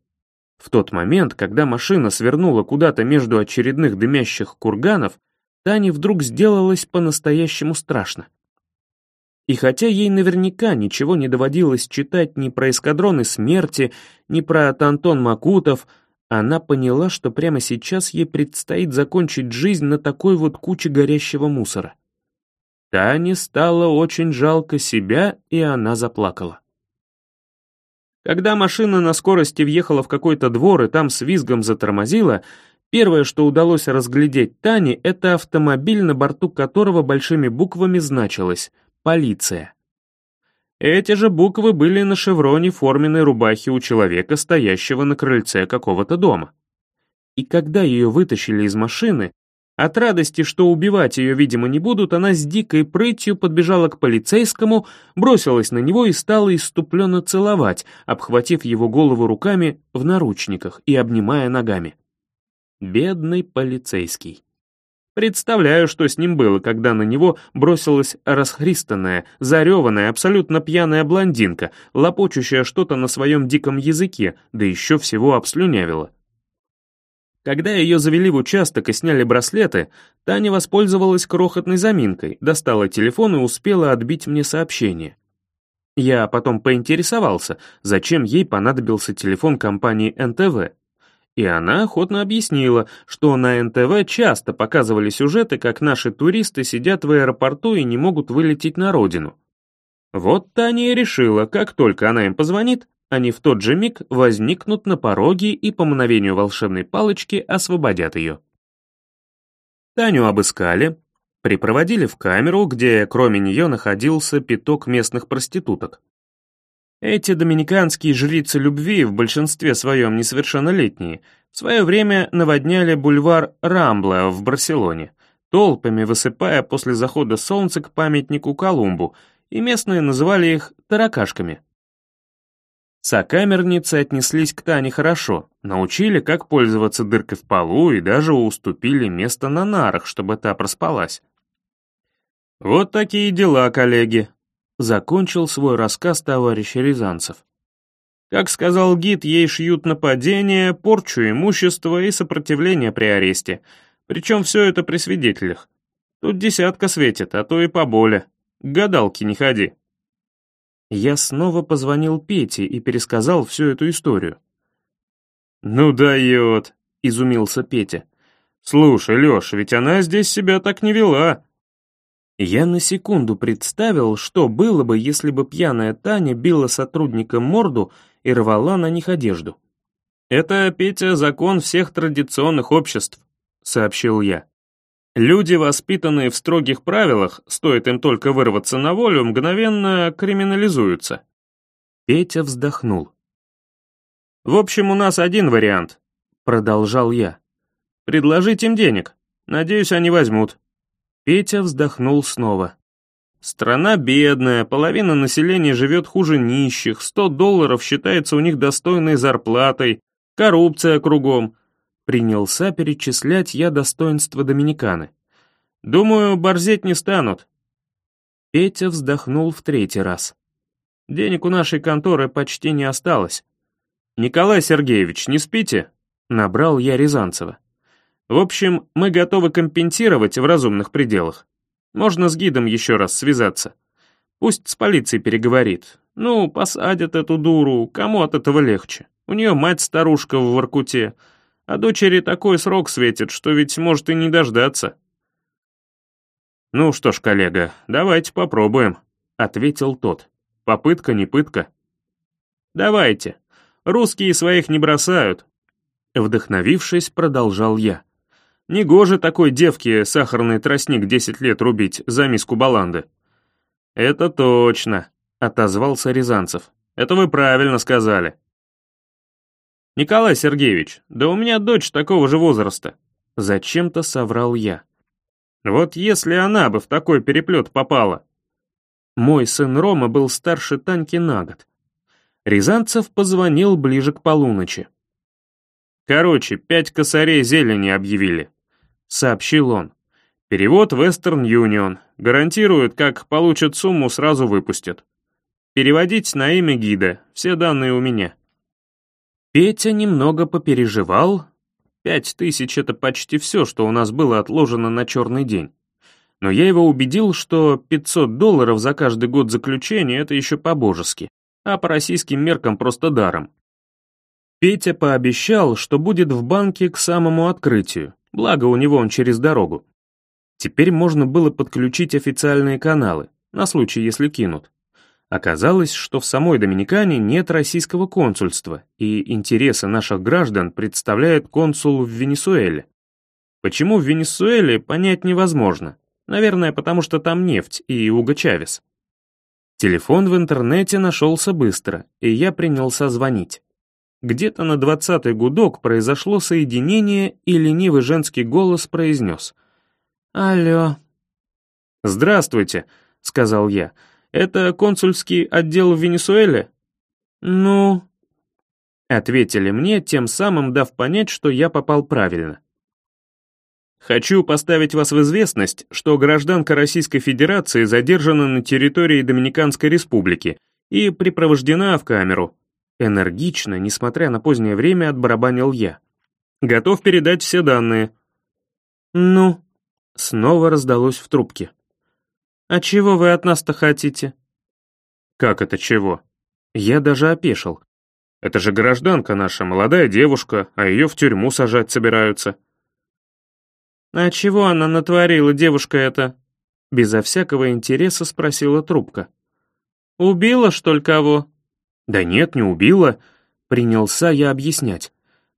В тот момент, когда машина свернула куда-то между очередных дымящих курганов, Тане вдруг сделалось по-настоящему страшно. И хотя ей наверняка ничего не доводилось читать ни про эскадроны смерти, ни про Тантон Макутов, она поняла, что прямо сейчас ей предстоит закончить жизнь на такой вот куче горящего мусора. Тане стало очень жалко себя, и она заплакала. Когда машина на скорости въехала в какой-то двор и там с визгом затормозила, первое, что удалось разглядеть Тане, это автомобиль, на борту которого большими буквами значилось «Полиция». Эти же буквы были на шевроне форменной рубахи у человека, стоящего на крыльце какого-то дома. И когда ее вытащили из машины, от радости, что убивать ее, видимо, не будут, она с дикой прытью подбежала к полицейскому, бросилась на него и стала иступленно целовать, обхватив его голову руками в наручниках и обнимая ногами. Бедный полицейский. Представляю, что с ним было, когда на него бросилась расхристанная, зареванная, абсолютно пьяная блондинка, лопочущая что-то на своем диком языке, да еще всего обслюнявила. Когда ее завели в участок и сняли браслеты, Таня воспользовалась крохотной заминкой, достала телефон и успела отбить мне сообщение. Я потом поинтересовался, зачем ей понадобился телефон компании НТВ. И она охотно объяснила, что на НТВ часто показывали сюжеты, как наши туристы сидят в аэропорту и не могут вылететь на родину. Вот Таня и решила, как только она им позвонит, они в тот же миг возникнут на пороге и по мановению волшебной палочки освободят ее. Таню обыскали, припроводили в камеру, где кроме нее находился пяток местных проституток. Эти доминиканские жрицы любви, в большинстве своем несовершеннолетние, в свое время наводняли бульвар Рамбла в Барселоне, толпами высыпая после захода солнца к памятнику Колумбу, и местные называли их «таракашками». Сокамерницы отнеслись к Тане хорошо, научили, как пользоваться дыркой в полу и даже уступили место на нарах, чтобы та проспалась. Вот такие дела, коллеги, Закончил свой рассказ товарищ Рязанцев. Как сказал гид, ей шьют нападение, порчу имущества и сопротивление при аресте. Причем все это при свидетелях. Тут десятка светит, а то и поболе. К гадалке не ходи. Я снова позвонил Пете и пересказал всю эту историю. «Ну дает», — изумился Петя. «Слушай, Леша, ведь она здесь себя так не вела. Я на секунду представил, что было бы, если бы пьяная Таня била сотрудникам морду и рвала на них одежду. «Это, Петя, закон всех традиционных обществ», — сообщил я. «Люди, воспитанные в строгих правилах, стоит им только вырваться на волю, мгновенно криминализуются». Петя вздохнул. «В общем, у нас один вариант», — продолжал я. «Предложить им денег. Надеюсь, они возьмут. Петя вздохнул снова. «Страна бедная, половина населения живет хуже нищих, 100 долларов считается у них достойной зарплатой, коррупция кругом». Принялся перечислять я достоинства Доминиканы. «Думаю, борзеть не станут». Петя вздохнул в третий раз. «Денег у нашей конторы почти не осталось». «Николай Сергеевич, не спите?» Набрал я Рязанцева. В общем, мы готовы компенсировать в разумных пределах. Можно с гидом еще раз связаться. Пусть с полицией переговорит. Ну, посадят эту дуру, кому от этого легче? У нее мать-старушка в Воркуте, а дочери такой срок светит, что ведь может и не дождаться. «Ну что ж, коллега, давайте попробуем», — ответил тот. «Попытка не пытка». «Давайте. Русские своих не бросают». Вдохновившись, продолжал я. Негоже такой девке сахарный тростник 10 лет рубить за миску баланды. «Это точно», — отозвался Рязанцев. «Это вы правильно сказали». «Николай Сергеевич, да у меня дочь такого же возраста», — зачем-то соврал я. «Вот если она бы в такой переплет попала». Мой сын Рома был старше Таньки на год. Рязанцев позвонил ближе к полуночи. Короче, пять косарей зелени объявили сообщил он. Перевод Western Union. Гарантирует, как получат сумму, сразу выпустят. Переводить на имя гида, все данные у меня. Петя немного попереживал. Пять тысяч — это почти все, что у нас было отложено на черный день. Но я его убедил, что 500 долларов за каждый год заключения — это еще по-божески, а по российским меркам просто даром. Петя пообещал, что будет в банке к самому открытию, Благо, у него он через дорогу. Теперь можно было подключить официальные каналы, на случай, если кинут. Оказалось, что в самой Доминикане нет российского консульства, и интересы наших граждан представляет консул в Венесуэле. Почему в Венесуэле, понять невозможно. Наверное, потому что там нефть и Уго Чавес. Телефон в интернете нашелся быстро, и я принялся звонить. Где-то на двадцатый гудок произошло соединение, и ленивый женский голос произнес. «Алло». «Здравствуйте», — сказал я. «Это консульский отдел в Венесуэле?» «Ну...» Ответили мне, тем самым дав понять, что я попал правильно. Хочу поставить вас в известность, что гражданка Российской Федерации задержана на территории Доминиканской Республики и припровождена в камеру. Энергично, несмотря на позднее время, отбарабанил я. Готов передать все данные. Ну, снова раздалось в трубке. А чего вы от нас-то хотите? Как это чего? Я даже опешил. Это же гражданка наша, молодая девушка, а ее в тюрьму сажать собираются. «А чего она натворила, девушка эта?» Безо всякого интереса спросила трубка. «Убила, что ли, кого?» «Да нет, не убила», — принялся я объяснять.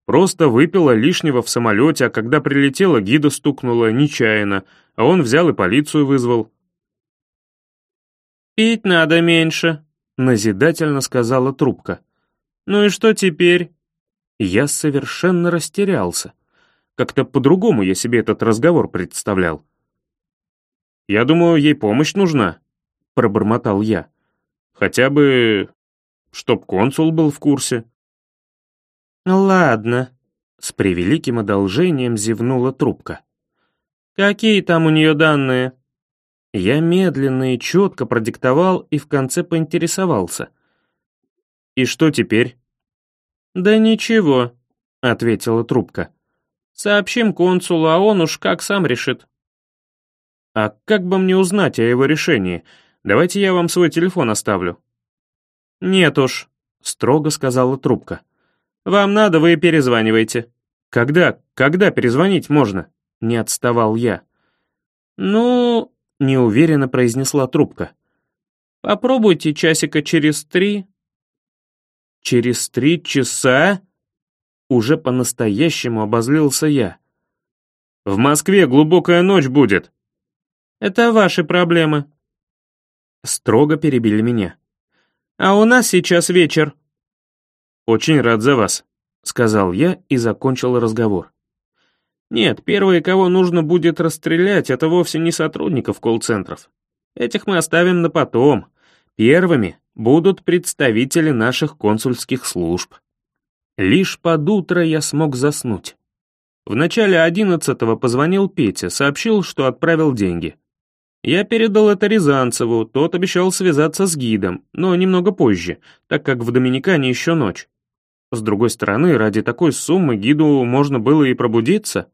«Просто выпила лишнего в самолете, а когда прилетела, гида стукнула нечаянно, а он взял и полицию вызвал». «Пить надо меньше», — назидательно сказала трубка. «Ну и что теперь?» Я совершенно растерялся. Как-то по-другому я себе этот разговор представлял. «Я думаю, ей помощь нужна», — пробормотал я. «Хотя бы, чтоб консул был в курсе». «Ладно», — с превеликим одолжением зевнула трубка. «Какие там у нее данные?» Я медленно и четко продиктовал и в конце поинтересовался. «И что теперь?» «Да ничего», — ответила трубка. Сообщим консулу, а он уж как сам решит». «А как бы мне узнать о его решении? Давайте я вам свой телефон оставлю». «Нет уж», — строго сказала трубка. «Вам надо, вы перезванивайте». «Когда? Когда перезвонить можно?» — не отставал я. «Ну...» — неуверенно произнесла трубка. «Попробуйте часика через три». «Через три часа?» Уже по-настоящему обозлился я. «В Москве глубокая ночь будет». «Это ваши проблемы». Строго перебили меня. «А у нас сейчас вечер». «Очень рад за вас», — сказал я и закончил разговор. «Нет, первые, кого нужно будет расстрелять, это вовсе не сотрудников колл-центров. Этих мы оставим на потом. Первыми будут представители наших консульских служб». Лишь под утро я смог заснуть. В начале одиннадцатого позвонил Петя, сообщил, что отправил деньги. Я передал это Рязанцеву, тот обещал связаться с гидом, но немного позже, так как в Доминикане еще ночь. С другой стороны, ради такой суммы гиду можно было и пробудиться.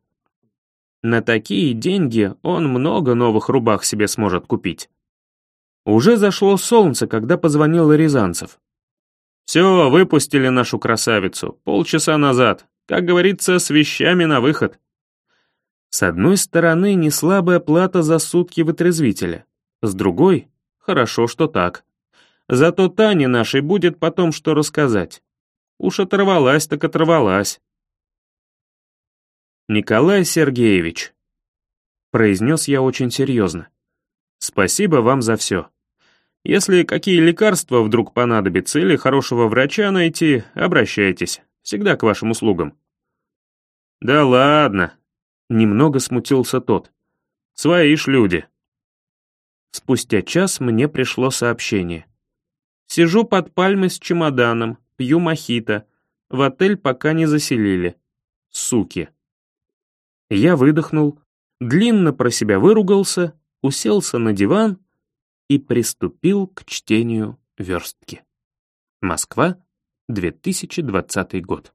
На такие деньги он много новых рубах себе сможет купить. Уже зашло солнце, когда позвонил Рязанцев. Все, выпустили нашу красавицу, полчаса назад. Как говорится, с вещами на выход. С одной стороны, не слабая плата за сутки вытрезвителя. С другой, хорошо, что так. Зато Тане нашей будет потом что рассказать. Уж оторвалась так оторвалась. «Николай Сергеевич», — произнес я очень серьезно, — «спасибо вам за все. Если какие лекарства вдруг понадобятся или хорошего врача найти, обращайтесь. Всегда к вашим услугам». «Да ладно», — немного смутился тот. «Свои ж люди». Спустя час мне пришло сообщение. «Сижу под пальмой с чемоданом, пью мохито. В отель пока не заселили. Суки». Я выдохнул, длинно про себя выругался, уселся на диван и приступил к чтению верстки. Москва, 2020 год.